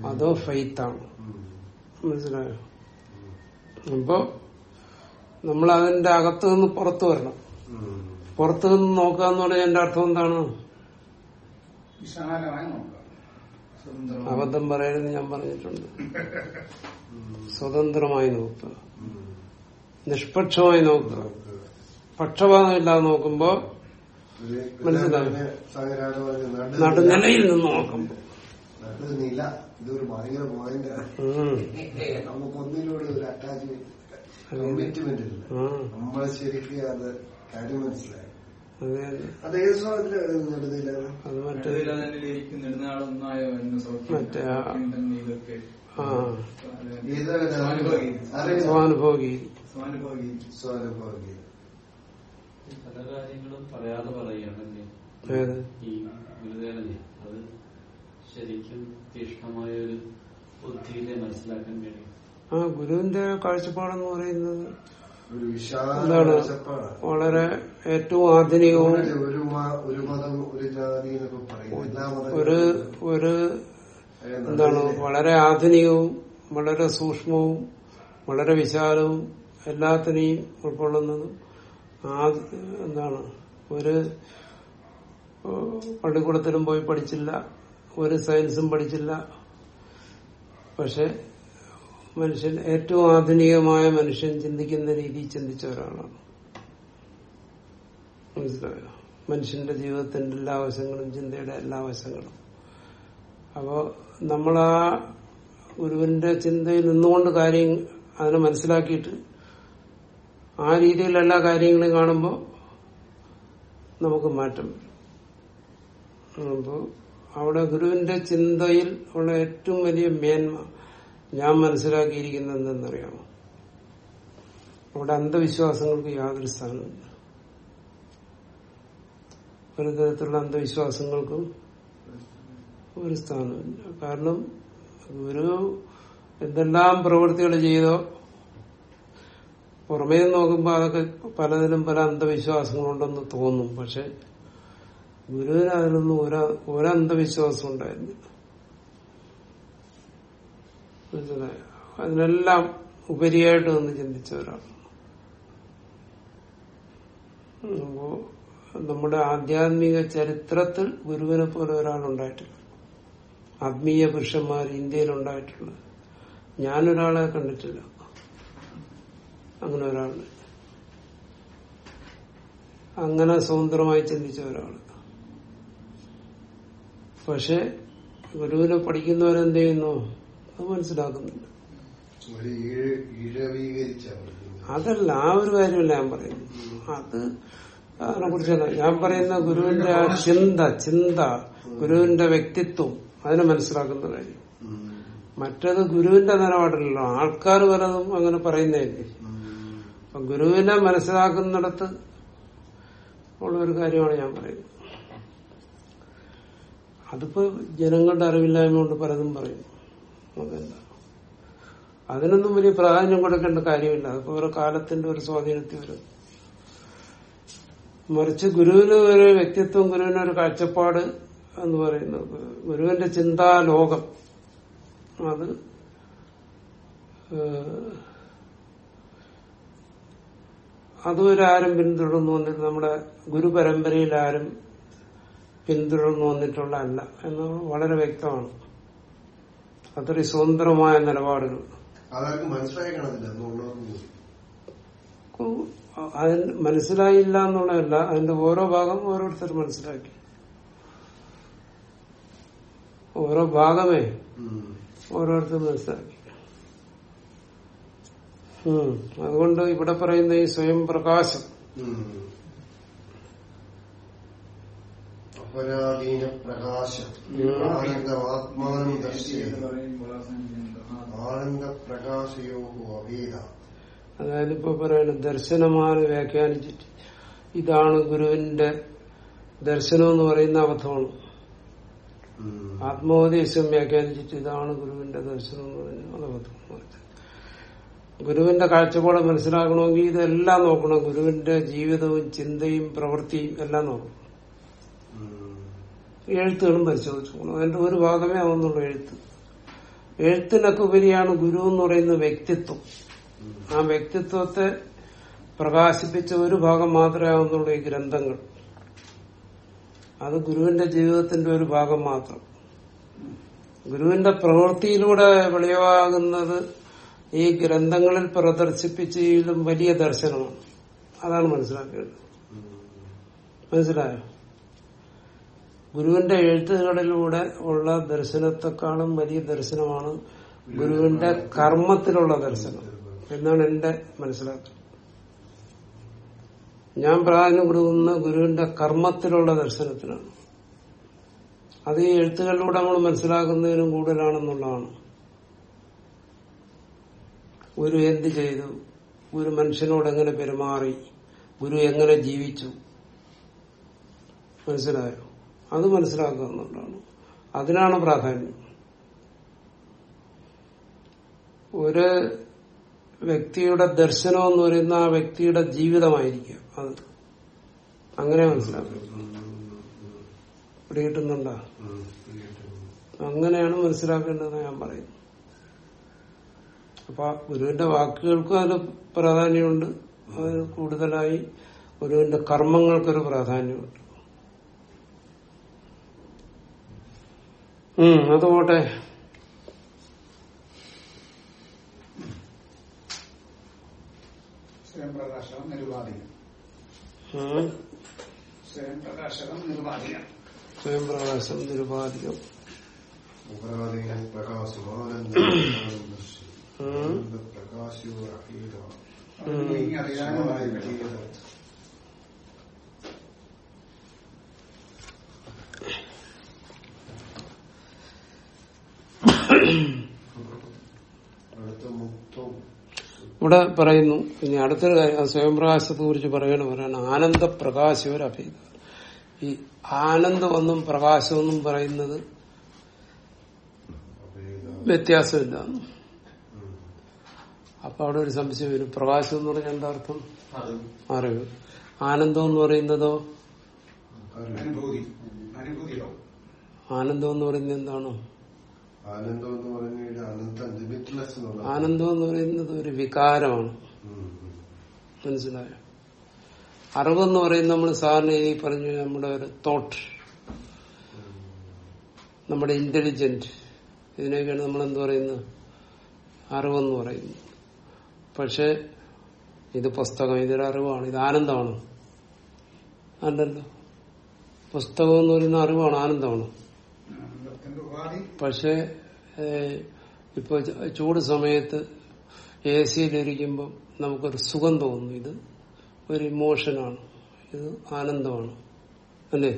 അതോ ഫെയ്ത്ത് ആണോ ഉം. മനസ്സിലായോ? അപ്പോ നമ്മൾ അതിന്റെ അകത്തു നിന്ന് പുറത്തു വരണം. പുറത്തു നിന്ന് നോക്കുക എന്ന് പറഞ്ഞാൽ എന്റെ അർത്ഥം എന്താണ്? വിശാലമായി നോക്കുക. സ്വതന്ത്രം അബദ്ധം പറയരുത് ഞാൻ പറഞ്ഞിട്ടുണ്ട്. സ്വതന്ത്രമായി നോക്കുക. നിഷ്പക്ഷമായി നോക്കുക. പക്ഷപാതമില്ലാതെ നോക്കുമ്പോ മനസ്സിലാവും. നടുനിലയിൽ നിന്ന് നോക്കുമ്പോ. ഇതൊരു ഭയങ്കര പോയിന്റാണ് നമുക്കൊന്നിലൂടെ നമുക്ക് ഒരു അറ്റാച്ച്മെന്റ് കമ്മിറ്റ്മെന്റ് ഇല്ല. നമ്മൾ ശരിക്കും അത് കാര്യം മനസ്സിലായി. അതെ ഏത് മറ്റേ. സ്വാനുഭോഗി പല കാര്യങ്ങളും പറയാതെ പറയുകയാണല്ലേ? ഏത്? ഈ ഗുരുദേവനെ ശരിക്കും തീക്ഷ്ണമായ ഒരു ബുദ്ധിയിലെ മനസ്സിലാക്കാൻ കഴിയും ആ ഗുരുവിന്റെ കാഴ്ചപ്പാടെന്ന് പറയുന്നത് എന്താണ്? വളരെ ഏറ്റവും ആധുനികവും ഒരു ഒരു എന്താണ്? വളരെ ആധുനികവും വളരെ സൂക്ഷ്മവും വളരെ വിശാലവും എല്ലാത്തിനെയും ഉൾക്കൊള്ളുന്നതും ആ എന്താണ്? ഒരു പള്ളിക്കൂടത്തിലും പോയി പഠിച്ചില്ല. ഒരു സയൻസും പഠിച്ചില്ല. പക്ഷെ മനുഷ്യൻ ഏറ്റവും ആധുനികമായ മനുഷ്യൻ ചിന്തിക്കുന്ന രീതിയിൽ ചിന്തിച്ച ഒരാളാണ് മനസ്സിലായോ? മനുഷ്യന്റെ ജീവിതത്തിന്റെ എല്ലാ വശങ്ങളും ചിന്തയുടെ എല്ലാ വശങ്ങളും. അപ്പോ നമ്മൾ ആ ഗുരുവിന്റെ ചിന്തയിൽ നിന്നുകൊണ്ട് കാര്യം അതിനെ മനസ്സിലാക്കിയിട്ട് ആ രീതിയിൽ എല്ലാ കാര്യങ്ങളും കാണുമ്പോൾ നമുക്ക് മാറ്റം അപ്പോ അവിടെ ഗുരുവിന്റെ ചിന്തയിൽ ഉള്ള ഏറ്റവും വലിയ മേന്മ ഞാൻ മനസ്സിലാക്കിയിരിക്കുന്നത് എന്തെന്നറിയാമോ അവിടെ അന്ധവിശ്വാസങ്ങൾക്ക് യാതൊരു സ്ഥാനമില്ല ഒരു തരത്തിലുള്ള അന്ധവിശ്വാസങ്ങൾക്കും ഒരു സ്ഥാനമില്ല കാരണം ഗുരു എന്തെല്ലാം പ്രവൃത്തികൾ ചെയ്തോ പുറമേ നോക്കുമ്പോൾ അതൊക്കെ പലതിലും പല അന്ധവിശ്വാസങ്ങളുണ്ടെന്ന് തോന്നും. പക്ഷെ ഗുരുവിന് അതിലൊന്നും ഒരന്ധവിശ്വാസം ഒരു അന്ധവിശ്വാസം ഉണ്ടായിരുന്നില്ല? അതിനെല്ലാം ഉപരിയായിട്ട് നിന്ന് ചിന്തിച്ച ഒരാളാണ് അപ്പോ നമ്മുടെ ആധ്യാത്മിക ചരിത്രത്തിൽ ഗുരുവിനെ പോലെ ഒരാളുണ്ടായിട്ടില്ല ആത്മീയ പുരുഷന്മാർ ഇന്ത്യയിൽ ഉണ്ടായിട്ടുള്ളത്. ഞാനൊരാളെ കണ്ടിട്ടില്ല. അങ്ങനെ ഒരാൾ അങ്ങനെ സ്വതന്ത്രമായി ചിന്തിച്ച ഒരാൾ. പക്ഷെ ഗുരുവിനെ പഠിക്കുന്നവരെന്ത് ചെയ്യുന്നു അത് മനസ്സിലാക്കുന്നില്ല. അതല്ല ആ ഒരു കാര്യമല്ല ഞാൻ പറയുന്നു അത് അതിനെ കുറിച്ചല്ല. ഞാൻ പറയുന്ന ഗുരുവിന്റെ ആ ചിന്ത ചിന്ത ഗുരുവിന്റെ വ്യക്തിത്വം അതിനെ മനസ്സിലാക്കുന്ന കാര്യം. മറ്റത് ഗുരുവിന്റെ നിലപാടല്ലോ ആൾക്കാർ പലതും അങ്ങനെ പറയുന്നതല്ലേ. അപ്പൊ ഗുരുവിനെ മനസ്സിലാക്കുന്നിടത്ത് ഉള്ള ഒരു കാര്യമാണ് ഞാൻ പറയുന്നത്. അതിപ്പോ ജനങ്ങളുടെ അറിവില്ലായ്മ കൊണ്ട് പലതും പറയും. അതല്ല അതിനൊന്നും വലിയ പ്രാധാന്യം കൊടുക്കേണ്ട കാര്യമില്ല. അതിപ്പോ ഓരോ കാലത്തിന്റെ ഒരു സ്വാധീനത്തിൽ വരും. മറിച്ച് ഗുരുവിന് ഒരു വ്യക്തിത്വം ഗുരുവിന് ഒരു കാഴ്ചപ്പാട് എന്ന് പറയുന്നത് ഗുരുവിന്റെ ചിന്താലോകം. അത് അതും ആരും പിന്തുടർന്നു വന്നിട്ട് നമ്മുടെ ഗുരുപരമ്പരയിൽ ആരും പിന്തുടർന്നു വന്നിട്ടുള്ള അല്ല എന്ന് വളരെ വ്യക്തമാണ്. അത്രയും സ്വതന്ത്രമായ നിലപാടുകൾ. അതിന് മനസ്സിലായില്ല എന്നുള്ളതല്ല അതിന്റെ ഓരോ ഭാഗം ഓരോരുത്തർ മനസ്സിലാക്കി. ഓരോ ഭാഗമേ. ഓരോരുത്തർ മനസ്സിലാക്കി. അതുകൊണ്ട് ഇവിടെ പറയുന്ന ഈ സ്വയം പ്രകാശം ഉം. അപരാധീന പ്രകാശം ഉം. ആനന്ദ ആത്മാനം എന്ന് ദർശിയത് പറയുമ്പോൾ അവസാനിക്കുന്നത് ആ ആനന്ദ പ്രകാശയോ അവേദ അതായത് ഇപ്പൊ പറയുന്നത് ദർശനമാണ് വ്യാഖ്യാനിച്ചിട്ട്. ഇതാണ് ഗുരുവിന്റെ ദർശനം എന്ന് പറയുന്ന അബദ്ധമാണ്. ആത്മോപദേശം വ്യാഖ്യാനിച്ചിട്ട് ഇതാണ് ഗുരുവിന്റെ ദർശനം എന്ന് പറയുന്നത് അത് അബദ്ധമാണ് ഗുരുവിന്റെ കാഴ്ചപ്പാട് മനസ്സിലാക്കണമെങ്കിൽ ഇതെല്ലാം നോക്കണം. ഗുരുവിന്റെ ജീവിതവും ചിന്തയും പ്രവൃത്തിയും എല്ലാം നോക്കണം. എഴുത്തുകളും പരിശോധിച്ചു നോക്കണം അതിന്റെ ഒരു ഭാഗമേ ആവുന്നുള്ളൂ എഴുത്ത്. എഴുത്തിനൊക്കെ ഉപരിയാണ് ഗുരു എന്ന് പറയുന്ന വ്യക്തിത്വം. ആ വ്യക്തിത്വത്തെ പ്രകാശിപ്പിച്ച ഒരു ഭാഗം മാത്രമേ ആവുന്നുള്ളൂ ഈ ഗ്രന്ഥങ്ങൾ. അത് ഗുരുവിന്റെ ജീവിതത്തിന്റെ ഒരു ഭാഗം മാത്രം. ഗുരുവിന്റെ പ്രവൃത്തിയിലൂടെ വെളിവാകുന്നത് ഈ ഗ്രന്ഥങ്ങളിൽ പ്രദർശിപ്പിച്ചതിലും വലിയ ദർശനമാണ്. അതാണ് മനസ്സിലാക്കേണ്ടത്. മനസ്സിലായോ? ഗുരുവിന്റെ എഴുത്തുകളിലൂടെ ഉള്ള ദർശനത്തെക്കാളും വലിയ ദർശനമാണ് ഗുരുവിന്റെ കർമ്മത്തിലുള്ള ദർശനം എന്നാണ് എന്റെ മനസ്സിലാക്കുന്നത് ഞാൻ പ്രാധാന്യം കൊടുക്കുന്ന ഗുരുവിന്റെ കർമ്മത്തിലുള്ള ദർശനത്തിനാണ്. അത് ഈ എഴുത്തുകളിലൂടെ നമ്മൾ മനസ്സിലാക്കുന്നതിനും കൂടുതലാണെന്നുള്ളതാണ്. ഗുരു എന്ത് ചെയ്തു? ഗുരു മനുഷ്യനോട് എങ്ങനെ പെരുമാറി? ഗുരു എങ്ങനെ ജീവിച്ചു? മനസ്സിലായോ? അത് മനസ്സിലാക്കുന്നുണ്ടാണ് അതിനാണ് പ്രാധാന്യം. ഒരു വ്യക്തിയുടെ ദർശനം എന്ന് പറയുന്ന ആ വ്യക്തിയുടെ ജീവിതമായിരിക്കും അത് അങ്ങനെ മനസ്സിലാക്കുക. പിടികിട്ടുന്നുണ്ടോ? അങ്ങനെയാണ് മനസ്സിലാക്കേണ്ടത് ഞാൻ പറയുന്നത് അപ്പൊ ഗുരുവിന്റെ വാക്കുകൾക്കും അതിന് പ്രാധാന്യമുണ്ട്. അതിന് കൂടുതലായി ഗുരുവിന്റെ കർമ്മങ്ങൾക്കൊരു പ്രാധാന്യമുണ്ട്. അത് പോട്ടെ സ്വയം പ്രകാശകം നിരുപാധികം ഉം. നിരുപാധികം പ്രകാശകം നിർവാധികം. സ്വയം പ്രകാശം നിരുപാധികം ഉപാധികൾ പ്രകാശമാനന്ദ ഉം. പ്രകാശയോ അഹീത അതുകൊണ്ട് ഇനി അറിയാനുമായി അടുത്ത മുക്തവും ഇവിടെ പറയുന്നു. ഇനി അടുത്തൊരു കാര്യം ആ സ്വയം പ്രകാശത്തെ കുറിച്ച് പറയണ പറയാണ് ആനന്ദ പ്രകാശോരഭീത ഈ ആനന്ദമെന്നും പ്രകാശമെന്നും പറയുന്നത് വ്യത്യാസമില്ല. അപ്പൊ അവിടെ ഒരു സംശയം വരും. പ്രകാശം എന്ന് പറഞ്ഞാൽ എന്താ അർത്ഥം? അറിവ്. ആനന്ദം എന്ന് പറയുന്നതോ? ആനന്ദം എന്ന് പറയുന്നത് എന്താണോ? ആനന്ദം എന്ന് ആനന്ദം എന്ന് പറയുന്നത് ഒരു വികാരമാണ്. മനസിലായോ. മനസ്സിലായോ? അറിവെന്ന് പറയുന്നത് നമ്മൾ സാറിന് ഈ പറഞ്ഞു നമ്മുടെ ഒരു തോട്ട് നമ്മുടെ ഇന്റലിജന്റ് ഇതിനൊക്കെയാണ് നമ്മൾ എന്ത് പറയുന്നത്? അറിവെന്ന് പറയുന്നത്. പക്ഷെ ഇത് പുസ്തകം ഇതൊരു അറിവാണ്. ഇത് ആനന്ദമാണ്. അല്ലല്ലോ പുസ്തകം എന്ന് പറയുന്ന അറിവാണ് ആനന്ദമാണ്. പക്ഷെ ഇപ്പൊ ചൂട് സമയത്ത് എ സിയിലിരിക്കുമ്പോൾ നമുക്കൊരു സുഖം തോന്നുന്നു. ഇത് ഒരു ഇമോഷനാണ്. ഇത് ആനന്ദമാണ്. അല്ലേ?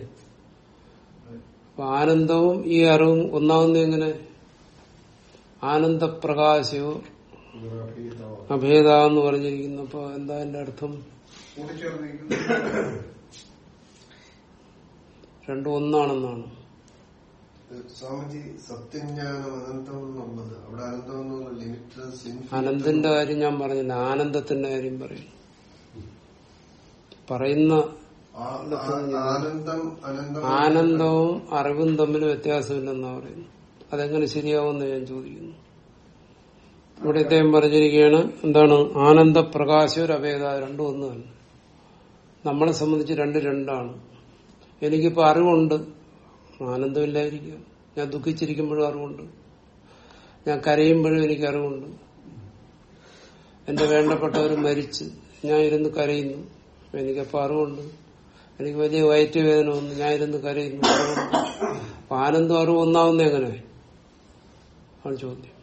അപ്പൊ ആനന്ദവും ഈ അറിവും ഒന്നാവുന്ന എങ്ങനെ? ആനന്ദപ്രകാശവും അഭേദ എന്ന് പറഞ്ഞിരിക്കുന്നു. അപ്പൊ എന്താ എന്റെ അർത്ഥം? രണ്ടും ഒന്നാണെന്നാണ്. സ്വാമിജി സത്യജ്ഞാനം അനന്തം എന്നുള്ളത് അവിടെ അനന്തം എന്നുള്ള ലിമിറ്റ്ലെസ് അനന്തിന്റെ കാര്യം ഞാൻ പറഞ്ഞില്ല. ആനന്ദത്തിന്റെ കാര്യം പറയും പറയുന്ന ആനന്ദവും അറിവും തമ്മിൽ വ്യത്യാസമില്ലെന്നാ പറയുന്നു അതെങ്ങനെ ശരിയാവുമെന്ന് ഞാൻ ചോദിക്കുന്നു. ഇവിടെ ഇദ്ദേഹം പറഞ്ഞിരിക്കുകയാണ് എന്താണ്? ആനന്ദ ഒരു അഭേദ രണ്ടും ഒന്നും തന്നെ നമ്മളെ സംബന്ധിച്ച് രണ്ട് രണ്ടാണ്. എനിക്കിപ്പോ അറിവുണ്ട്. ആനന്ദമില്ലായിരിക്കും. ഞാൻ ദുഃഖിച്ചിരിക്കുമ്പോഴും അറിവുണ്ട്. ഞാൻ കരയുമ്പോഴും എനിക്ക് അറിവുണ്ട്. എന്റെ വേണ്ടപ്പെട്ടവർ മരിച്ച് ഞാൻ ഇരുന്ന് കരയുന്നു. എനിക്കപ്പോ അറിവുണ്ട്. എനിക്ക് വലിയ വയറ്റ് വേദന വന്നു. ഞാൻ ഇരുന്ന് കരയുന്നു. അപ്പൊ ആനന്ദം അറിവ് ഒന്നാവുന്ന എങ്ങനെ? ആണ് ചോദ്യം.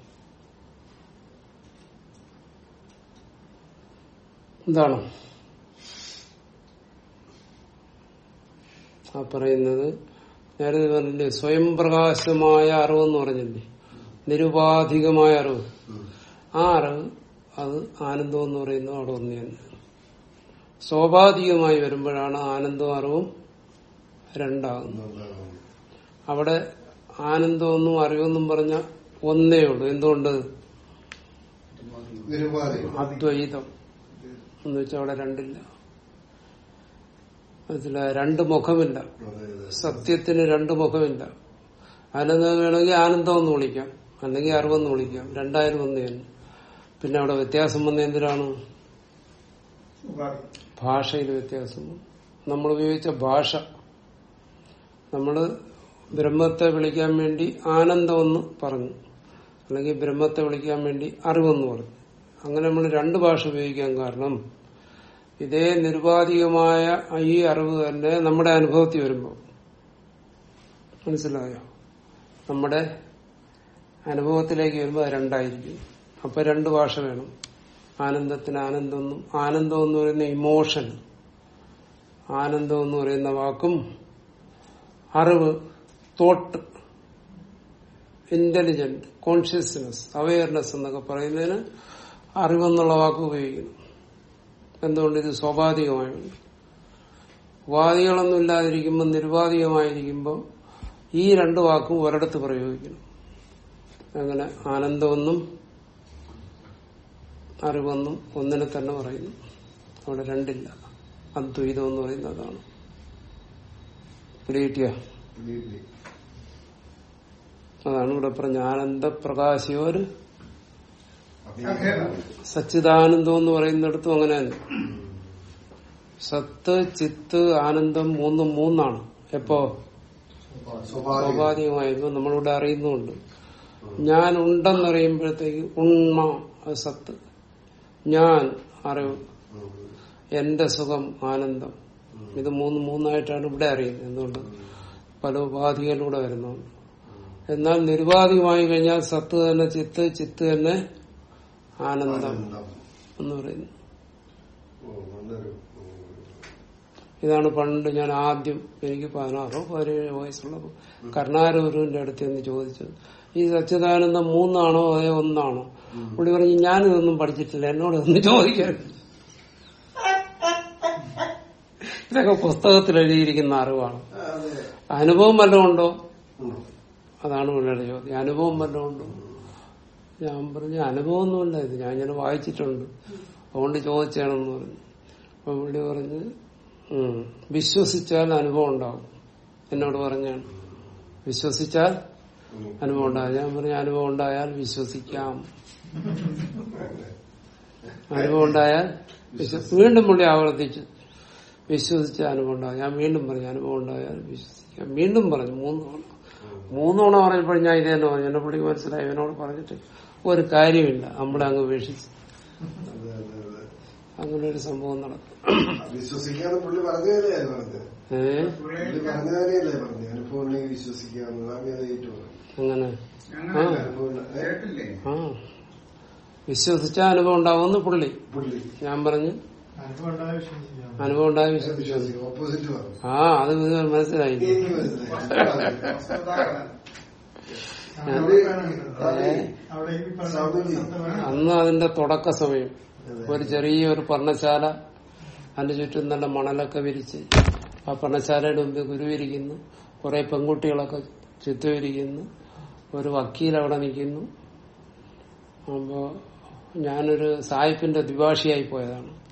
എന്താണ്? ആ പറയുന്നത് നേരത്തെ പറഞ്ഞില്ലേ സ്വയം പ്രകാശമായ അറിവെന്ന് പറഞ്ഞില്ലേ? നിരുപാധികമായ അറിവ്. ആ അറിവ് അത് ആനന്ദം എന്ന് പറയുന്നത് അവിടെ ഒന്ന് തന്നെ. സ്വാഭാവികമായി വരുമ്പോഴാണ് ആനന്ദവും അറിവും രണ്ടാകുന്നത്. അവിടെ ആനന്ദമൊന്നും അറിവെന്നും പറഞ്ഞ ഒന്നേ ഉള്ളൂ. എന്തുകൊണ്ട്? അദ്വൈതം. എന്ന് വെച്ചാൽ അവിടെ രണ്ടില്ല. മനസ്സിലായ? രണ്ട് മുഖമില്ല. സത്യത്തിന് രണ്ട് മുഖമില്ല. ആനന്ദം വേണമെങ്കിൽ ആനന്ദം എന്ന് വിളിക്കാം. അല്ലെങ്കിൽ അറിവെന്ന് വിളിക്കാം. രണ്ടായിരം ഒന്ന് തന്നെ പിന്നെ അവിടെ വ്യത്യാസം വന്ന എന്തിനാണ്? ഭാഷയിൽ വ്യത്യാസം. നമ്മൾ ഉപയോഗിച്ച ഭാഷ. നമ്മൾ ബ്രഹ്മത്തെ വിളിക്കാൻ വേണ്ടി ആനന്ദമെന്ന് പറഞ്ഞു. അല്ലെങ്കിൽ ബ്രഹ്മത്തെ വിളിക്കാൻ വേണ്ടി അറിവെന്ന് പറഞ്ഞു. അങ്ങനെ നമ്മൾ രണ്ട് ഭാഷ ഉപയോഗിക്കാൻ കാരണം ഇതേ നിരുപാധികമായ ഈ അറിവ് തന്നെ നമ്മുടെ അനുഭവത്തിൽ വരുമ്പോൾ മനസ്സിലായോ? നമ്മുടെ അനുഭവത്തിലേക്ക് വരുമ്പോൾ രണ്ടായിരിക്കും. അപ്പൊ രണ്ട് ഭാഷ വേണം. ആനന്ദത്തിന് ആനന്ദമെന്നും ആനന്ദം എന്ന് പറയുന്ന ഇമോഷൻ ആനന്ദം എന്ന് പറയുന്ന വാക്കും അറിവ് തോട്ട് ഇന്റലിജന്റ് കോൺഷ്യസ്നെസ് അവയർനെസ് എന്നൊക്കെ പറയുന്നതിന് അറിവെന്നുള്ള വാക്ക് ഉപയോഗിക്കുന്നു. എന്തുകൊണ്ട് ഇത് സ്വാഭാവികമായുണ്ട് ഉപാധികളൊന്നും ഇല്ലാതിരിക്കുമ്പോൾ നിരുപാധികമായിരിക്കുമ്പോൾ ഈ രണ്ട് വാക്കും ഒരിടത്ത് പ്രയോഗിക്കണം. അങ്ങനെ ആനന്ദമെന്നും അറിവെന്നും ഒന്നിനെ തന്നെ പറയുന്നു. അവിടെ രണ്ടില്ല. അദ്വൈതം എന്ന് പറയുന്നത് അതാണ്. അതാണ് ഇവിടെ പറഞ്ഞ ആനന്ദ പ്രകാശയോര് അഭേദം സച്ചിദാനന്ദം എന്ന് പറയുന്നിടത്തും അങ്ങനെ തന്നെ. സത്ത് ചിത്ത് ആനന്ദം മൂന്നും മൂന്നാണ്. എപ്പോ? സ്വാഭാവികം സ്വാഭാവികമായിരുന്നു. നമ്മളിവിടെ അറിയുന്നുണ്ട്. ഞാൻ ഉണ്ടെന്നറിയുമ്പോഴത്തേക്ക് ഉണ്മ അത് സത്ത്. ഞാൻ അറിവ്. എന്റെ സുഖം ആനന്ദം. ഇത് മൂന്ന് മൂന്നായിട്ടാണ് ഇവിടെ അറിയുന്നത്. എന്തുകൊണ്ട്? പല ഉപാധികളിലൂടെ വരുന്നുണ്ട്. എന്നാൽ നിരുപാധികമായി കഴിഞ്ഞാൽ സത്ത് തന്നെ ചിത്ത് ചിത്ത് തന്നെ ആനന്ദം. എന്ന് പറയുന്നു. ഇതാണ് പണ്ട് ഞാൻ ആദ്യം എനിക്ക് പതിനാറോ പതിനേഴോ വയസ്സുള്ളപ്പോൾ കർണാരൂരുവിന്റെ അടുത്ത് എന്ന് ചോദിച്ചത് ഈ സച്ചിദാനന്ദം മൂന്നാണോ അതേ ഒന്നാണോ? പുള്ളി പറഞ്ഞു ഞാനിതൊന്നും പഠിച്ചിട്ടില്ല എന്നോട് ഒന്ന് ചോദിക്കാൻ. ഇതൊക്കെ പുസ്തകത്തിൽ എഴുതിയിരിക്കുന്ന അറിവാണ്. അനുഭവം വല്ലതും ഉണ്ടോ? അതാണ് പുള്ളിയുടെ ചോദ്യം. അനുഭവം വല്ലതും ഉണ്ടോ? ഞാൻ പറഞ്ഞ അനുഭവമൊന്നുമില്ല ഇത്. ഞാൻ ഇങ്ങനെ വായിച്ചിട്ടുണ്ട്. അതുകൊണ്ട് ചോദിച്ചാണെന്ന് പറഞ്ഞു. അപ്പൊ പുള്ളി പറഞ്ഞ് വിശ്വസിച്ചാൽ അനുഭവം ഉണ്ടാവും എന്നോട് പറഞ്ഞാണ്. വിശ്വസിച്ചാൽ. അനുഭവം ഉണ്ടാകും. ഞാൻ പറഞ്ഞ അനുഭവം ഉണ്ടായാൽ വിശ്വസിക്കാം. അനുഭവം ഉണ്ടായാൽ വീണ്ടും പുള്ളി ആവർത്തിച്ചു. വിശ്വസിച്ച അനുഭവം ഉണ്ടാകും. ഞാൻ വീണ്ടും പറഞ്ഞു അനുഭവം ഉണ്ടായാൽ വിശ്വസിക്കാം. വീണ്ടും പറഞ്ഞു മൂന്ന് തവണ. മൂന്ന് ഞാൻ ഇതേ തന്നെ പറഞ്ഞു. എന്നെ പുള്ളിക്ക് മനസ്സിലായി. ഇവനോട് പറഞ്ഞിട്ട് ഒരു കാര്യമില്ല. നമ്മളെ അങ്ങ് ഉപേക്ഷിച്ച്. അങ്ങനെ ഒരു സംഭവം നടക്കും. വിശ്വസിക്കാന്ന് പുള്ളി പറഞ്ഞ കാര്യമല്ലേ പറഞ്ഞത്? പുള്ളി പറഞ്ഞ അനുഭവം ആ. വിശ്വസിച്ച അനുഭവം ഉണ്ടാവുമെന്ന് പുള്ളി. പുള്ളി. ഞാൻ പറഞ്ഞു. അനുഭവം ഉണ്ടായ വിശ്വസിക്കാം. ആ അത് മനസ്സിലായി. അന്ന് അതിന്റെ തുടക്ക സമയം. ഒരു ചെറിയ ഒരു പർണശാല. അതിന്റെ ചുറ്റും നല്ല മണലൊക്കെ വിരിച്ച് ആ പർണശാലയുടെ മുമ്പിൽ ഗുരുവിരിക്കുന്നു കുറെ പെൺകുട്ടികളൊക്കെ ചുറ്റുമിരിക്കുന്നു ഒരു വക്കീൽ അവിടെ നിൽക്കുന്നു. അപ്പോ ഞാനൊരു സായിപ്പിന്റെ ദ്വിഭാഷിയായി പോയതാണ്.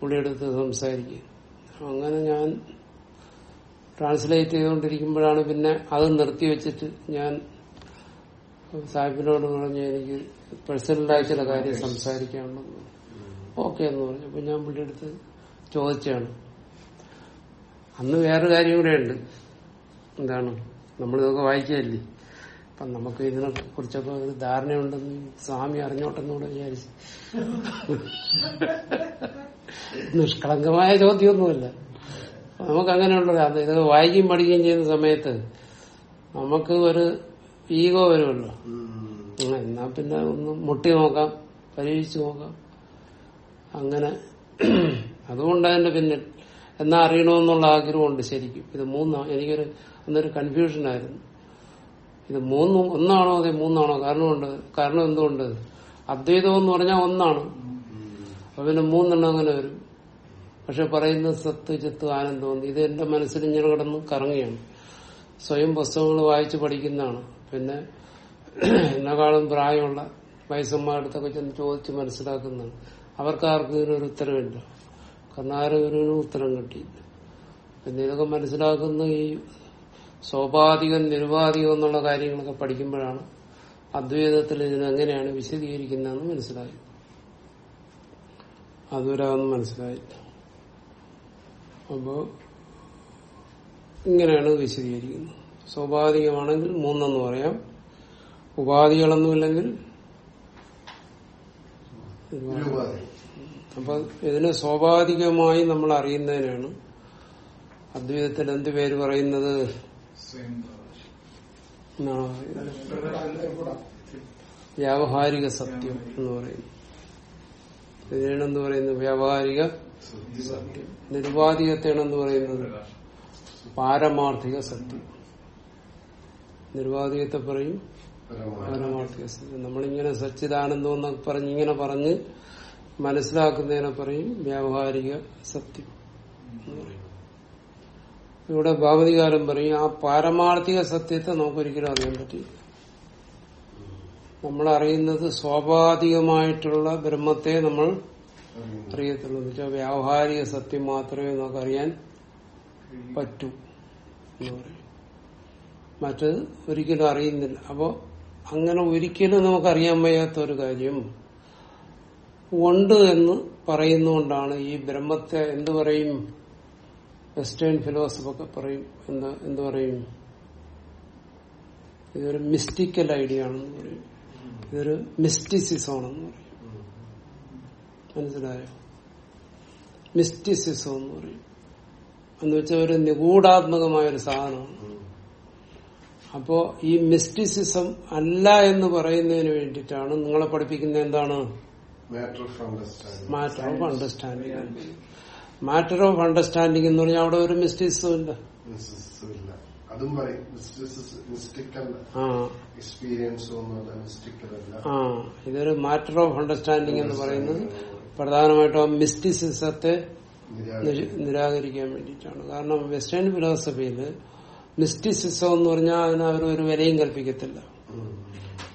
പുള്ളിയെടുത്ത് സംസാരിക്കുക. അങ്ങനെ ഞാൻ ട്രാൻസ്ലേറ്റ് ചെയ്തുകൊണ്ടിരിക്കുമ്പോഴാണ് പിന്നെ അത് നിർത്തിവെച്ചിട്ട് ഞാൻ സാഹിബിനോട് പറഞ്ഞു എനിക്ക് പേഴ്സണലായി ചില കാര്യം സംസാരിക്കാനുണ്ടെന്ന് ഓക്കെ എന്ന് പറഞ്ഞു. അപ്പൊ ഞാൻ പുള്ളിയുടെ അടുത്ത് ചോദിച്ചാണ്. അന്ന് വേറെ കാര്യം കൂടെ ഉണ്ട്. എന്താണ്? നമ്മളിതൊക്കെ വായിക്കുകയല്ലേ? അപ്പൊ നമുക്ക് ഇതിനെ കുറിച്ചൊക്കെ ഒരു ധാരണയുണ്ടെന്ന് സ്വാമി അറിഞ്ഞോട്ടെന്നൂടെ വിചാരിച്ചു. നിഷ്കളങ്കമായ ചോദ്യമൊന്നുമല്ല. നമുക്ക് അങ്ങനെയുള്ളത് അത് ഇതൊക്കെ വായിക്കുകയും പഠിക്കുകയും ചെയ്യുന്ന സമയത്ത് നമുക്ക് ഒരു ഈഗോ വരുമല്ലോ. എന്നാ പിന്നെ ഒന്ന് മുട്ടി നോക്കാം പരീക്ഷിച്ചു നോക്കാം. അങ്ങനെ. അതുകൊണ്ട് അതിന്റെ പിന്നിൽ എന്നാ അറിയണമെന്നുള്ള ആഗ്രഹമുണ്ട് ശരിക്കും. ഇത് മൂന്നാ എനിക്കൊരു അന്നൊരു കൺഫ്യൂഷനായിരുന്നു. ഇത് മൂന്നും ഒന്നാണോ അതെ മൂന്നാണോ? കാരണമുണ്ട് കാരണം എന്തുകൊണ്ട്? അദ്വൈതം എന്ന് പറഞ്ഞാൽ ഒന്നാണ്. അപ്പൊ പിന്നെ മൂന്നെണ്ണം അങ്ങനെ വരും. പക്ഷെ പറയുന്ന സത്ത് ചിത്ത് ആനന്ദം ഇത് എന്റെ മനസ്സിൽ ഇങ്ങനെ കിടന്ന് കറങ്ങുകയാണ്. സ്വയം പുസ്തകങ്ങൾ വായിച്ച് പഠിക്കുന്നതാണ്. പിന്നെ എന്നെക്കാളും പ്രായമുള്ള വയസ്സന്മാരടുത്തൊക്കെ ചെന്ന് ചോദിച്ച് മനസ്സിലാക്കുന്നതാണ്. അവർക്കാർക്കും ഇതിനൊരു ഉത്തരവില്ല. കാരണം ആരും ഇതിനൊരു ഉത്തരം കിട്ടിയില്ല. പിന്നെ ഇതൊക്കെ മനസ്സിലാക്കുന്ന ഈ സ്വാഭാവികം നിരുപാധികം എന്നുള്ള കാര്യങ്ങളൊക്കെ പഠിക്കുമ്പോഴാണ് അദ്വൈതത്തിൽ ഇതിനെങ്ങനെയാണ് വിശദീകരിക്കുന്നതെന്ന് മനസ്സിലായി അതുവരാന്ന് മനസ്സിലായില്ല. അപ്പോ ഇങ്ങനെയാണ് വിശദീകരിക്കുന്നത്. സ്വാഭാവികമാണെങ്കിൽ മൂന്നെന്ന് പറയാം. ഉപാധികളൊന്നുമില്ലെങ്കിൽ അപ്പൊ ഇതിന് സ്വാഭാവികമായി നമ്മൾ അറിയുന്നതിനാണ് അദ്വൈതത്തിൽ എന്ത് പേര് പറയുന്നത്? വ്യാവഹാരിക സത്യം എന്ന് പറയുന്നു ഇതിനാണ് എന്ത് പറയുന്നത്? വ്യാവഹാരിക എന്ന് പറയുന്നത് പാരമാർത്ഥിക സത്യം. നിരുപാധികത്തെ പറയും പരമാർത്ഥ പാരമാർത്ഥിക സത്യം. നമ്മളിങ്ങനെ സച്ചിദാനന്ദം എന്നൊക്കെ പറഞ്ഞ് ഇങ്ങനെ പറഞ്ഞ് മനസ്സിലാക്കുന്നതിനെ പറയും വ്യാവഹാരിക സത്യം എന്ന് പറയും. ഇവിടെ ഭാഗതികാലം പറയും ആ പാരമാർത്ഥിക സത്യത്തെ നമുക്കൊരിക്കലും അറിയാൻ പറ്റില്ല. നമ്മൾ അറിയുന്നത് സ്വാഭാവികമായിട്ടുള്ള ബ്രഹ്മത്തെ നമ്മൾ എന്ന് വെച്ചാൽ വ്യാവഹാരിക സത്യം മാത്രമേ നമുക്ക് അറിയാൻ പറ്റൂ എന്ന് പറയും. മറ്റത് ഒരിക്കലും അറിയുന്നില്ല. അപ്പോ അങ്ങനെ ഒരിക്കലും നമുക്കറിയാൻ വയ്യാത്ത ഒരു കാര്യം ഉണ്ട് എന്ന് പറയുന്നുകൊണ്ടാണ് ഈ ബ്രഹ്മത്തെ എന്ത് പറയും? വെസ്റ്റേൺ ഫിലോസഫൊക്കെ പറയും എന്താ എന്ത് പറയും? ഇതൊരു മിസ്റ്റിക്കൽ ഐഡിയ ആണെന്ന് പറയും. ഇതൊരു മിസ്റ്റിസിസം ആണെന്ന് പറയും. മനസ്സിലായോ? മിസ്റ്റിസിസം എന്ന് പറയും. എന്ന് വെച്ചാൽ ഒരു നിഗൂഢാത്മകമായ ഒരു സാധനമാണ്. അപ്പോ ഈ മിസ്റ്റിസിസം അല്ല എന്ന് പറയുന്നതിന് വേണ്ടിയിട്ടാണ് നിങ്ങളെ പഠിപ്പിക്കുന്നത് എന്താണ്? Matter of understanding matter of understanding എന്ന് പറഞ്ഞാൽ അവിടെ ഒരു മിസ്റ്റിസിസം ഇല്ല. അതും പറയും. എക്സ്പീരിയൻസ് ഇതൊരു മാറ്റർ ഓഫ് അണ്ടർസ്റ്റാൻഡിങ് എന്ന് പറയുന്നത് പ്രധാനമായിട്ടും ആ മിസ്റ്റിസിസത്തെ നിരാകരിക്കാൻ വേണ്ടിയിട്ടാണ്. കാരണം വെസ്റ്റേൺ ഫിലോസഫിയിൽ മിസ്റ്റിസിസം എന്ന് പറഞ്ഞാൽ അതിന് അവർ ഒരു വിലയും കൽപ്പിക്കത്തില്ല.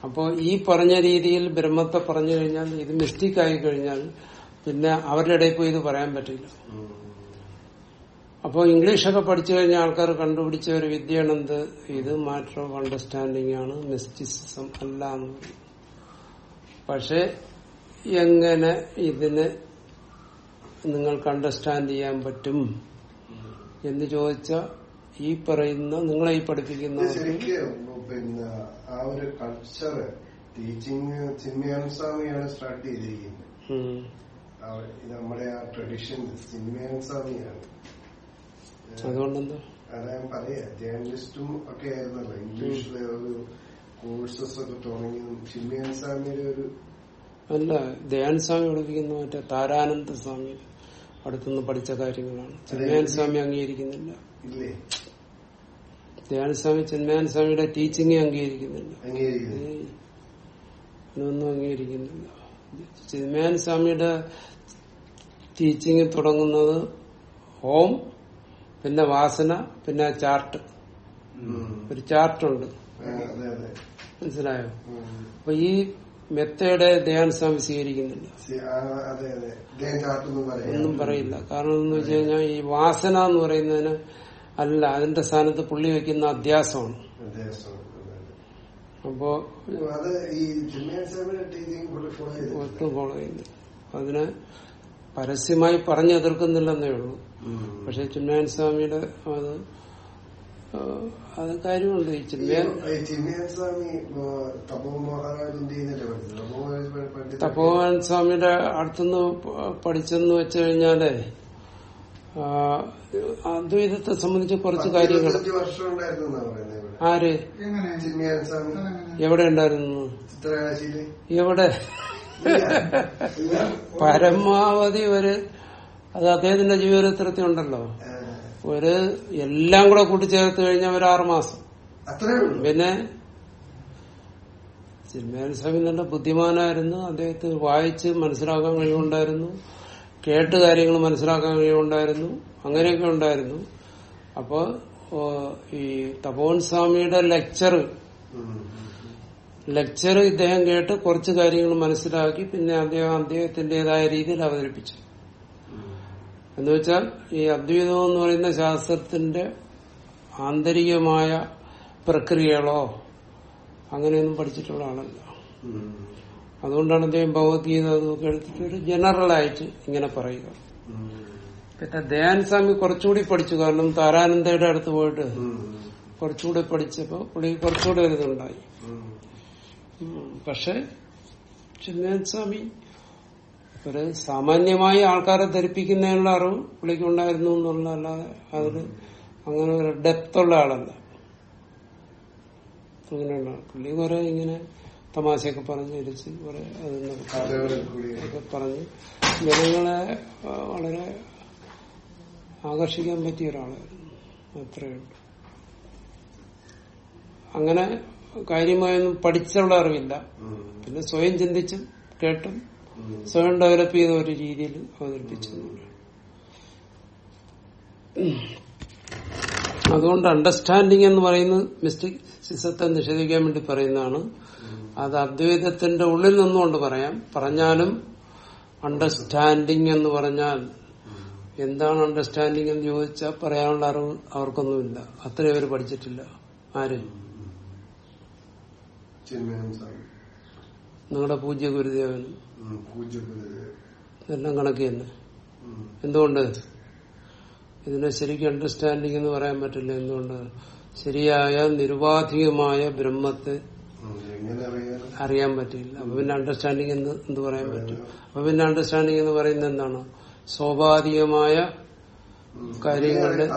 അപ്പോ ഈ പറഞ്ഞ രീതിയിൽ ബ്രഹ്മത്തെ പറഞ്ഞു കഴിഞ്ഞാൽ ഇത് മിസ്റ്റിക് ആയി കഴിഞ്ഞാൽ പിന്നെ അവരുടെ ഇടയിൽ പോയി ഇത് പറയാൻ പറ്റില്ല. അപ്പോ അപ്പോൾ ഇംഗ്ലീഷൊക്കെ പഠിച്ചു കഴിഞ്ഞ ആൾക്കാർ കണ്ടുപിടിച്ച ഒരു വിദ്യയാണ് എന്ത്? ഇത് മാറ്റർ ഓഫ് അണ്ടർസ്റ്റാൻഡിംഗ് ആണ് മിസ്റ്റിസിസം അല്ല എന്ന്. പക്ഷെ എങ്ങനെ ഇതിന് നിങ്ങൾക്ക് അണ്ടർസ്റ്റാൻഡ് ചെയ്യാൻ പറ്റും എന്ന് ചോദിച്ച ഈ പറയുന്ന നിങ്ങളെ ഈ പഠിപ്പിക്കുന്ന പിന്നെ ആ ഒരു കൾച്ചർ ടീച്ചിങ് സിനിമയാണ് സ്വാമിയാണ് സ്റ്റാർട്ട് ചെയ്തിരിക്കുന്നത്. നമ്മുടെ ആ ട്രഡീഷൻ സിനിമയാണ് സ്വാമിയാണ് അതുകൊണ്ടെന്താ? അതാ ഞാൻ പറയാ ജേർണലിസ്റ്റും ഒക്കെ ആയിരുന്നല്ലോ. ഇംഗ്ലീഷിലെ ഒരു കോഴ്സസ് ഒക്കെ തുടങ്ങി. ചിന്മയാനന്ദ സ്വാമിയുടെ ഒരു അല്ല ദയാൻ സ്വാമി പഠിപ്പിക്കുന്ന മറ്റേ താരാനന്ദ സ്വാമി അടുത്തുനിന്ന് പഠിച്ച കാര്യങ്ങളാണ്. ചെന്നയാൻ സ്വാമി അംഗീകരിക്കുന്നില്ല. ദയാൻ സ്വാമി ചെന്നയാൻ സ്വാമിയുടെ ടീച്ചിങ് അംഗീകരിക്കുന്നില്ല. അതിനൊന്നും അംഗീകരിക്കുന്നില്ല. ചിന്മയാൻ സ്വാമിയുടെ ടീച്ചിങ് തുടങ്ങുന്നത് ഹോം പിന്നെ വാസന പിന്നെ ചാർട്ട്. ഒരു ചാർട്ടുണ്ട്. മനസ്സിലായോ. അപ്പൊ ഈ മെത്തയുടെ ദയാൻ സ്വാമി സ്വീകരിക്കുന്നില്ല ഒന്നും പറയില്ല. കാരണം എന്ന് വെച്ച് കഴിഞ്ഞാൽ ഈ വാസന എന്ന് പറയുന്നതിന് അല്ല അതിന്റെ സ്ഥാനത്ത് പുള്ളി വെക്കുന്ന അധ്യാസമാണ്. അപ്പോ ഒട്ടും ഫോളോ ചെയ്യുന്നു അതിന് പരസ്യമായി പറഞ്ഞു എതിർക്കുന്നില്ലെന്നേ ഉള്ളൂ. പക്ഷെ ചിന്മയൻ സ്വാമിയുടെ അത് അത് കാര്യമുള്ള തപോവാൻ സ്വാമിയുടെ അടുത്തുനിന്ന് പഠിച്ചെന്ന് വെച്ചു കഴിഞ്ഞാൽ ആ, അദ്വൈതത്തെ സംബന്ധിച്ച് കുറച്ച് കാര്യങ്ങൾ. ആര്? എവിടെ ഉണ്ടായിരുന്നു? എവിടെ? പരമാവധി ഒരു അത് അദ്ദേഹത്തിന്റെ ജീവചരിത്രത്തിൽ ഉണ്ടല്ലോ. ഒരു എല്ലാം കൂടെ കൂട്ടിച്ചേർത്ത് കഴിഞ്ഞാൽ ഒരു ആറുമാസം പിന്നെ ചിന്മയാനന്ദ സ്വാമി നല്ല ബുദ്ധിമാനായിരുന്നു. അദ്ദേഹത്തെ വായിച്ച് മനസ്സിലാക്കാൻ കഴിവുണ്ടായിരുന്നു. കേട്ട് കാര്യങ്ങൾ മനസ്സിലാക്കാൻ കഴിവുണ്ടായിരുന്നു. അങ്ങനെയൊക്കെ ഉണ്ടായിരുന്നു. അപ്പൊ ഈ തപോൻ സ്വാമിയുടെ ലെക്ചർ ലെക്ചർ ഇദ്ദേഹം കേട്ട് കുറച്ച് കാര്യങ്ങൾ മനസ്സിലാക്കി പിന്നെ അദ്ദേഹം അദ്ദേഹത്തിന്റേതായ രീതിയിൽ അവതരിപ്പിച്ചു. എന്ന് വെച്ചാൽ ഈ അദ്വൈതം എന്ന് പറയുന്ന ശാസ്ത്രത്തിന്റെ ആന്തരികമായ പ്രക്രിയകളോ അങ്ങനെയൊന്നും പഠിച്ചിട്ടുള്ള ആളല്ല അതുകൊണ്ടാണ് അദ്ദേഹം ഭഗവത്ഗീത അതൊക്കെ എടുത്തിട്ട് ഒരു ജനറലായിട്ട് ഇങ്ങനെ പറയുക. പിന്നെ ദയാൻ സ്വാമി കുറച്ചുകൂടി പഠിച്ചു കാരണം താരാനന്ദയുടെ അടുത്ത് പോയിട്ട് കുറച്ചുകൂടി പഠിച്ചപ്പോ പുള്ളി കുറച്ചുകൂടി ഒരു ഇതുണ്ടായി. പക്ഷെ ചിന്മയൻ സ്വാമി ഒരു സാമാന്യമായി ആൾക്കാരെ ധരിപ്പിക്കുന്നതിനുള്ള അറിവ് പുള്ളിക്കുണ്ടായിരുന്നു എന്നുള്ളതല്ല അതൊരു അങ്ങനെ ഒരു ഡെപ്തുള്ള ആളല്ല. അങ്ങനെയുള്ള. പുള്ളി കുറെ ഇങ്ങനെ തമാശയൊക്കെ പറഞ്ഞ് ഇരിച്ച് കുറെ പറഞ്ഞ്. ജനങ്ങളെ വളരെ ആകർഷിക്കാൻ പറ്റിയ ഒരാളായിരുന്നു അത്രയുണ്ട് അങ്ങനെ കാര്യമായൊന്നും പഠിച്ചുള്ള അറിവില്ല. പിന്നെ സ്വയം ചിന്തിച്ചും കേട്ടും. സ്വയം ഡെവലപ്പ് ചെയ്ത ഒരു രീതിയിൽ അവതരിപ്പിച്ചു അതുകൊണ്ട് അണ്ടർസ്റ്റാൻഡിങ് എന്ന് പറയുന്നത് മിസ്റ്റിക് സിസത്തെ നിഷേധിക്കാൻ വേണ്ടി പറയുന്നതാണ്. അത് അദ്വൈതത്തിന്റെ ഉള്ളിൽ നിന്നുകൊണ്ട് പറയാം. പറഞ്ഞാലും അണ്ടർസ്റ്റാൻഡിങ് എന്ന് പറഞ്ഞാൽ എന്താണ് അണ്ടർസ്റ്റാൻഡിങ് എന്ന് ചോദിച്ചാൽ പറയാനുള്ള അറിവ് അവർക്കൊന്നുമില്ല. അത്രയും അവർ പഠിച്ചിട്ടില്ല. ആരും? നിങ്ങളുടെ പൂജ്യ ഗുരുദേവനും ഇതെല്ലാം കണക്ക് തന്നെ. എന്തുകൊണ്ട്? ഇതിനെ ശരിക്കും അണ്ടർസ്റ്റാൻഡിങ് എന്ന് പറയാൻ പറ്റില്ല. എന്തുകൊണ്ട്? ശരിയായ നിരുപാധികമായ ബ്രഹ്മത്തെ അറിയാൻ പറ്റില്ല. അപ്പൊ പിന്നെ അണ്ടർസ്റ്റാൻഡിങ് എന്ന് എന്ത് പറയാൻ പറ്റും. അപ്പൊ പിന്നെ അണ്ടർസ്റ്റാൻഡിങ് എന്ന് പറയുന്നത് എന്താണ്? സ്വാഭാവികമായ കാര്യങ്ങളുടെ-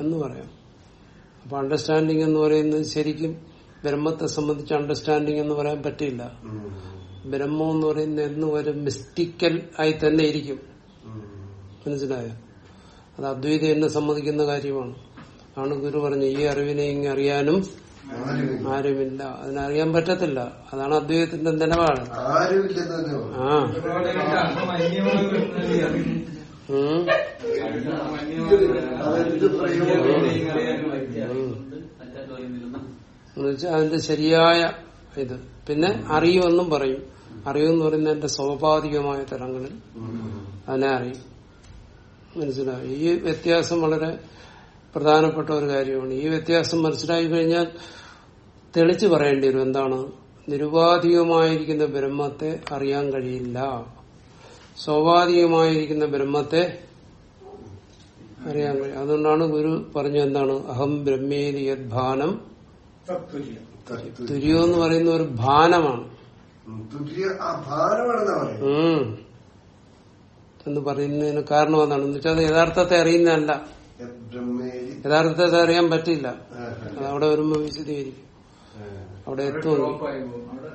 എന്ന് പറയാം. അപ്പൊ അണ്ടർസ്റ്റാൻഡിങ് എന്ന് പറയുന്നത് ശരിക്കും ബ്രഹ്മത്തെ സംബന്ധിച്ച് അണ്ടർസ്റ്റാൻഡിങ് എന്ന് പറയാൻ പറ്റില്ല. ബ്രഹ്മം എന്ന് പറയുന്ന എന്നും ഒരു മിസ്റ്റിക്കൽ ആയി തന്നെ ഇരിക്കും. മനസ്സിലായോ? അത് അദ്വൈതം എന്നെ സമ്മതിക്കുന്ന കാര്യമാണ്. ആണ് ഗുരു പറഞ്ഞു ഈ അറിവിനെ ഇങ്ങനെ അറിയാനും ആരുമില്ല. അതിനറിയാൻ പറ്റത്തില്ല. അതാണ് അദ്വൈതത്തിന്റെ നിലപാട്. ആ. അതിന്റെ ശരിയായ ഇത്. പിന്നെ അറിയുമെന്നും പറയും. അറിയുമെന്ന് പറയുന്നത് എന്റെ സ്വാഭാവികമായ തലങ്ങളിൽ. അതിനെ അറിയും. മനസ്സിലായി? ഈ വ്യത്യാസം വളരെ പ്രധാനപ്പെട്ട ഒരു കാര്യമാണ്. ഈ വ്യത്യാസം മനസ്സിലായി കഴിഞ്ഞാൽ തെളിച്ചു പറയേണ്ടി വരും എന്താണ്? നിരുപാധികമായിരിക്കുന്ന ബ്രഹ്മത്തെ അറിയാൻ കഴിയില്ല. സ്വാഭാവികമായിരിക്കുന്ന ബ്രഹ്മത്തെ അറിയാൻ കഴിയും അതുകൊണ്ടാണ് ഗുരു പറഞ്ഞു എന്താണ്? അഹം ബ്രഹ്മേരി യദ്ഭാനം തുര്യോ എന്ന് പറയുന്ന ഒരു ഭാനമാണ്. പറയുന്നത്. എന്ന് പറയുന്നതിന് കാരണം അതാണ് എന്ന് വെച്ചാൽ അത് യഥാർത്ഥത്തെ അറിയുന്നതല്ല. യഥാർത്ഥത്തെ അറിയാൻ പറ്റില്ല. അത് അവിടെ വരുമ്പോ വിശദീകരിക്കും. അവിടെ എത്തും. ആയി പോകും. അവിടെ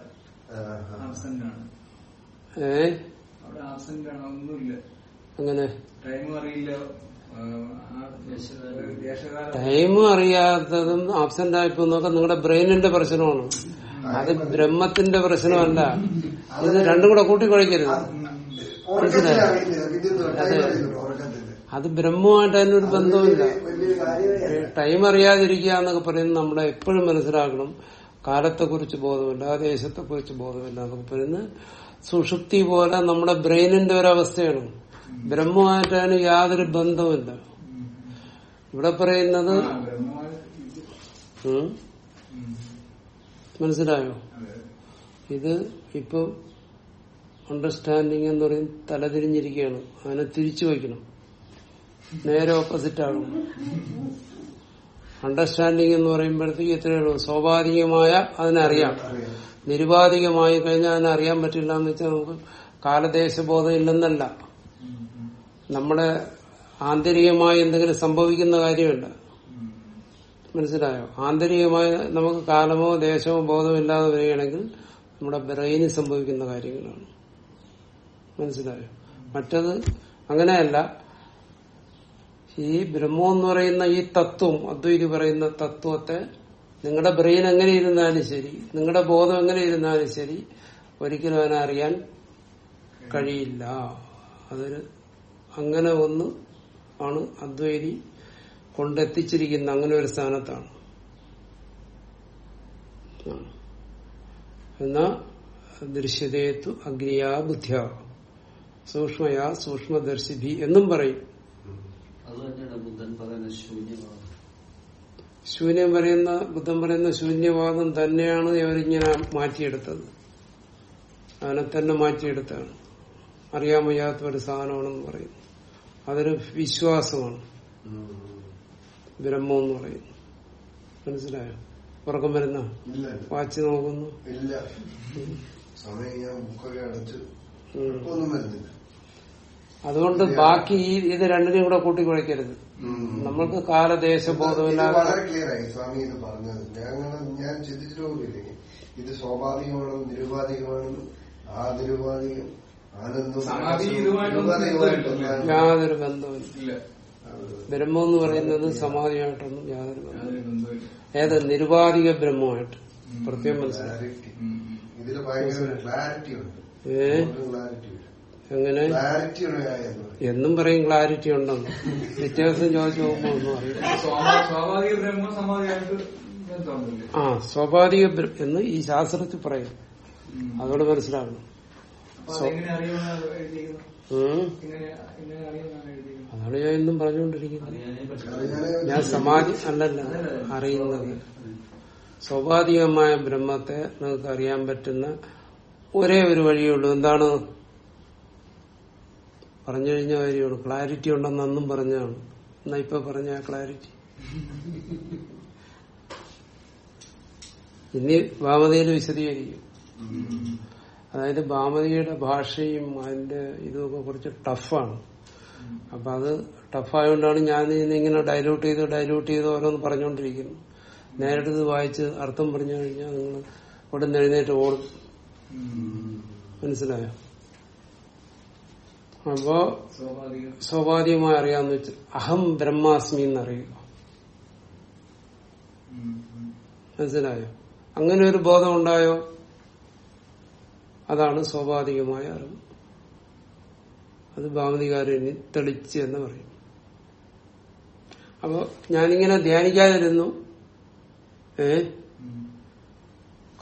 ആഹാ. ആണ്. ഏ? അങ്ങനെ? ടൈം അറിയാത്തതും ആബ്സെന്റ് ആയിപ്പോന്നൊക്കെ നിങ്ങളുടെ ബ്രെയിനിന്റെ പ്രശ്നമാണ്. അത് ബ്രഹ്മത്തിന്റെ പ്രശ്നമല്ല. ഇത് രണ്ടും കൂടെ കൂട്ടിക്കൊഴിക്കരുത് പിന്നെ അതെ. അത് ബ്രഹ്മമായിട്ട് അതിനൊരു ബന്ധമില്ല ടൈം അറിയാതിരിക്കുക എന്നൊക്കെ പറയുന്നത് നമ്മളെ എപ്പോഴും മനസ്സിലാക്കണം. കാലത്തെക്കുറിച്ച് ബോധമില്ല ദേശത്തെക്കുറിച്ച് ബോധമില്ല എന്നൊക്കെ പറയുന്നത് സുഷുപ്തി പോലെ നമ്മുടെ ബ്രെയിനിന്റെ ഒരവസ്ഥയാണ്. ബ്രഹ്മമായിട്ട് അതിന് യാതൊരു ബന്ധമില്ല ഇവിടെ പറയുന്നത് ആ, ബ്രഹ്മമായ ഇത്. ഉം, ഉം. മനസ്സിലായോ? ഇത് ഇപ്പൊ അണ്ടർസ്റ്റാൻഡിങ് എന്ന് പറയും തലതിരിഞ്ഞിരിക്കുകയാണ് അതിനെ തിരിച്ചു വയ്ക്കണം. നേരെ ഓപ്പോസിറ്റ് ആകും. അണ്ടർസ്റ്റാൻഡിങ് എന്ന് പറയുമ്പോഴത്തേക്ക് ഇത്രയേ ഉള്ളൂ? സ്വാഭാവികമായ അതിനറിയാം. നിരുപാധികമായി കഴിഞ്ഞാൽ അതിനറിയാൻ പറ്റില്ല എന്ന് വെച്ചാൽ നമുക്ക് കാലദേശബോധം ഇല്ലെന്നല്ല. നമ്മുടെ ആന്തരികമായി എന്തെങ്കിലും സംഭവിക്കുന്ന കാര്യമല്ല. മനസ്സിലായോ? ആന്തരികമായി നമുക്ക് കാലമോ ദേശമോ ബോധമോ ഇല്ലാതെ വരികയാണെങ്കിൽ നമ്മുടെ ബ്രെയിനിൽ സംഭവിക്കുന്ന കാര്യങ്ങളാണ്. മനസ്സിലായോ? മറ്റത് അങ്ങനെയല്ല. ഈ ബ്രഹ്മം എന്ന് പറയുന്ന ഈ തത്വം അദ്വൈതി പറയുന്ന തത്വത്തെ നിങ്ങളുടെ ബ്രെയിൻ എങ്ങനെ ഇരുന്നാലും ശരി നിങ്ങളുടെ ബോധം എങ്ങനെ ഇരുന്നാലും ശരി ഒരിക്കലും അതിനെ അറിയാൻ കഴിയില്ല. അതൊരു അങ്ങനെ ഒന്ന് ആണ് അദ്വൈതി കൊണ്ടെത്തിച്ചിരിക്കുന്ന അങ്ങനെ ഒരു സ്ഥാനത്താണ്. എന്നാ ദൃശ്യതേത്തു അഗ്നിയാ ബുദ്ധ്യ. സൂക്ഷ്മയാ സൂക്ഷ്മദർശിഭി എന്നും പറയും. ശൂന്യം പറയുന്ന ബുദ്ധൻ പറയുന്ന ശൂന്യവാദം തന്നെയാണ് ഇവരിങ്ങനെ മാറ്റിയെടുത്തത്. അതിനെ തന്നെ മാറ്റിയെടുത്താണ്. അറിയാൻ വയ്യാത്ത ഒരു സാധനമാണെന്ന് പറയുന്നു അതൊരു വിശ്വാസമാണ്. ബ്രഹ്മം എന്ന് പറയും. മനസ്സിലായോ? ഉറക്കം വരുന്ന? വാച്ച് നോക്കുന്നു. ഇല്ല. സമയം ഞാൻ ബുക്കൊക്കെ അടച്ച് ഉം. ഒന്നും വരുന്നില്ല. അതുകൊണ്ട് ബാക്കി ഈ ഇത് രണ്ടിനെയും കൂടെ കൂട്ടി കുഴക്കരുത്. നമ്മൾക്ക് കാലദേശ ഇത് ബോധമില്ലാതെ വളരെ ക്ലിയർ ആയി സ്വാമി ഇത് പറഞ്ഞത്. ഞങ്ങൾ ഞാൻ ചിന്തിച്ചിട്ട് ഇത് സ്വാഭാവികമാണെന്നും നിരുപാധികമാണെന്നും ആ നിരുപാധികം ആനന്ദം യാതൊരു ബന്ധവും ഇല്ല. ബ്രഹ്മം എന്ന് പറയുന്നത് സമാധിയായിട്ടൊന്നും യാതൊരു. ഏത് നിരുപാധിക ബ്രഹ്മമായിട്ട്. പ്രത്യേകം മനസ്സിലായി. എങ്ങനെ? എന്ന് പറയും. എന്നും പറയും ക്ലാരിറ്റി ഉണ്ടെന്ന്. വ്യത്യാസം ചോദിച്ചു നോക്കുമ്പോ ഒന്നും അറിയില്ല. ആ സ്വാഭാവിക എന്ന് ഈ ശാസ്ത്രത്തിൽ പറയും. അതോട് മനസ്സിലാക്കണം അതാണ് ഞാൻ എന്നും പറഞ്ഞുകൊണ്ടിരിക്കുന്നത് ഞാൻ സമാധി അല്ലല്ല അറിയുന്നത്. സ്വാഭാവികമായ ബ്രഹ്മത്തെ നിങ്ങൾക്ക് അറിയാൻ പറ്റുന്ന ഒരേ ഒരു വഴിയേ ഉള്ളൂ. എന്താണ്? പറഞ്ഞു കഴിഞ്ഞ കാര്യമുള്ളൂ. ക്ലാരിറ്റി ഉണ്ടെന്ന് അന്നും പറഞ്ഞാണ്. എന്നാ ഇപ്പൊ പറഞ്ഞ ക്ലാരിറ്റി? ഇനി ഭാമതിയിൽ വിശദീകരിക്കും. അതായത് ഭാമതിയുടെ ഭാഷയും അതിന്റെ ഇതുമൊക്കെ കുറച്ച് ടഫാണ്. അപ്പൊ അത് ടഫായതുകൊണ്ടാണ് ഞാൻ ഇങ്ങനെ ഡൈലൂട്ട് ചെയ്ത് ഡൈലൂട്ട് ചെയ്ത് ഓരോന്ന് പറഞ്ഞുകൊണ്ടിരിക്കുന്നു നേരിട്ട് വായിച്ച് അർത്ഥം പറഞ്ഞു കഴിഞ്ഞാൽ നിങ്ങൾ ഇവിടെ എഴുന്നേറ്റ് ഓടും. മനസ്സിലായോ? അപ്പോ സ്വാഭാവിക സ്വാഭാവികമായി അറിയാന്ന് വെച്ച് അഹം ബ്രഹ്മാസ്മി എന്നറിയുക. മനസ്സിലായോ? അങ്ങനെ ഒരു ബോധം ഉണ്ടായോ? അതാണ് സ്വാഭാവികമായ അറിവ്. അത് ഭാവതികാരന് തെളിച്ച് എന്ന് പറയും. അപ്പോ ഞാനിങ്ങനെ ധ്യാനിക്കാതിരുന്നു. ഏ.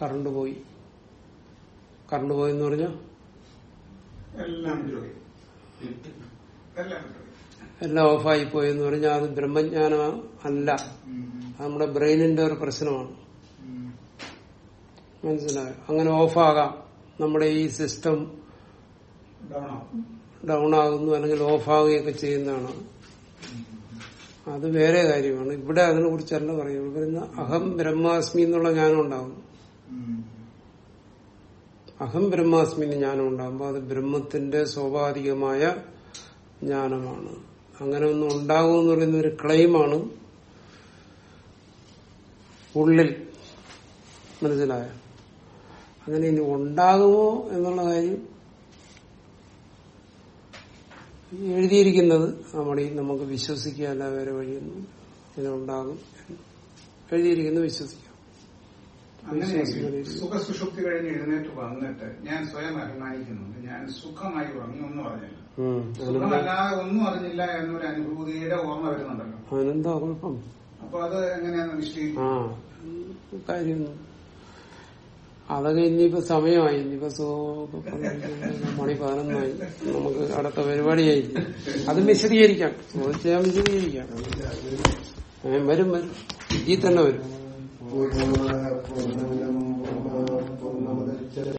കറണ്ട് പോയി. കറണ്ട് പോയെന്ന് പറഞ്ഞാ? എല്ലാം ഓഫായി പോയി എന്ന് പറഞ്ഞാൽ അത് ബ്രഹ്മജ്ഞാനം അല്ല. അത് നമ്മുടെ ബ്രെയിനിന്റെ ഒരു പ്രശ്നമാണ്. മനസ്സിലായോ? അങ്ങനെ ഓഫാകാം. നമ്മുടെ ഈ സിസ്റ്റം ഡൗൺ ആകുന്നു അല്ലെങ്കിൽ ഓഫ് ആവുകയൊക്കെ ചെയ്യുന്നതാണ്. അത് വേറെ കാര്യമാണ്. ഇവിടെ അതിനെ കുറിച്ചല്ല പറയുന്നത് പറയുന്ന അഹം ബ്രഹ്മാസ്മി എന്നുള്ള ജ്ഞാനം ഉണ്ടാകും അഹം ബ്രഹ്മാസ്മി എന്ന് ഉണ്ടാകുമ്പോൾ അത് ബ്രഹ്മത്തിന്റെ സ്വാഭാവികമായ ജ്ഞാനമാണ്. അങ്ങനെ ഒന്നും ഉണ്ടാകുമെന്ന് പറയുന്ന ഒരു ക്ലെയിമാണ് ഉള്ളിൽ മനസ്സിലായ. അങ്ങനെ ഇനി ഉണ്ടാകുമോ എന്നുള്ള കാര്യം ഈ എഴുതിയിരിക്കുന്നത് നമ്മുടെ ഈ നമുക്ക് വിശ്വസിക്കുകയല്ല വേറെ വഴിയൊന്നും ഇതിനുണ്ടാകും എഴുതിയിരിക്കുന്നത് വിശ്വസിക്കാം. സുഖസുഷുപ്തി കഴിഞ്ഞ് എഴുന്നേറ്റ് വന്നിട്ട് ഞാൻ സ്വയം അഭിമാനിക്കുന്നുണ്ട്. ഞാൻ സുഖമായി ഉറങ്ങി ഒന്നും അറിഞ്ഞില്ല. സുഖമല്ലാതെ ഒന്നും അറിഞ്ഞില്ല എന്നൊരു അനുഭൂതിയുടെ ഓർമ്മ വരുന്നുണ്ടല്ലോ. അതിനെന്താ കുഴപ്പം? അപ്പൊ അത് എങ്ങനെയാണ് കാര്യം അതൊക്കെ ഇനിയിപ്പോ സമയമായി. ഇനിയിപ്പോ സോ മണി പതിനൊന്നായി. നമുക്ക് അടുത്ത പരിപാടിയായി. അത് വിശദീകരിക്കാം. ചോദിച്ചാൽ വിശദീകരിക്കാം. വരും വരും. ഇതിൽ തന്നെ വരും.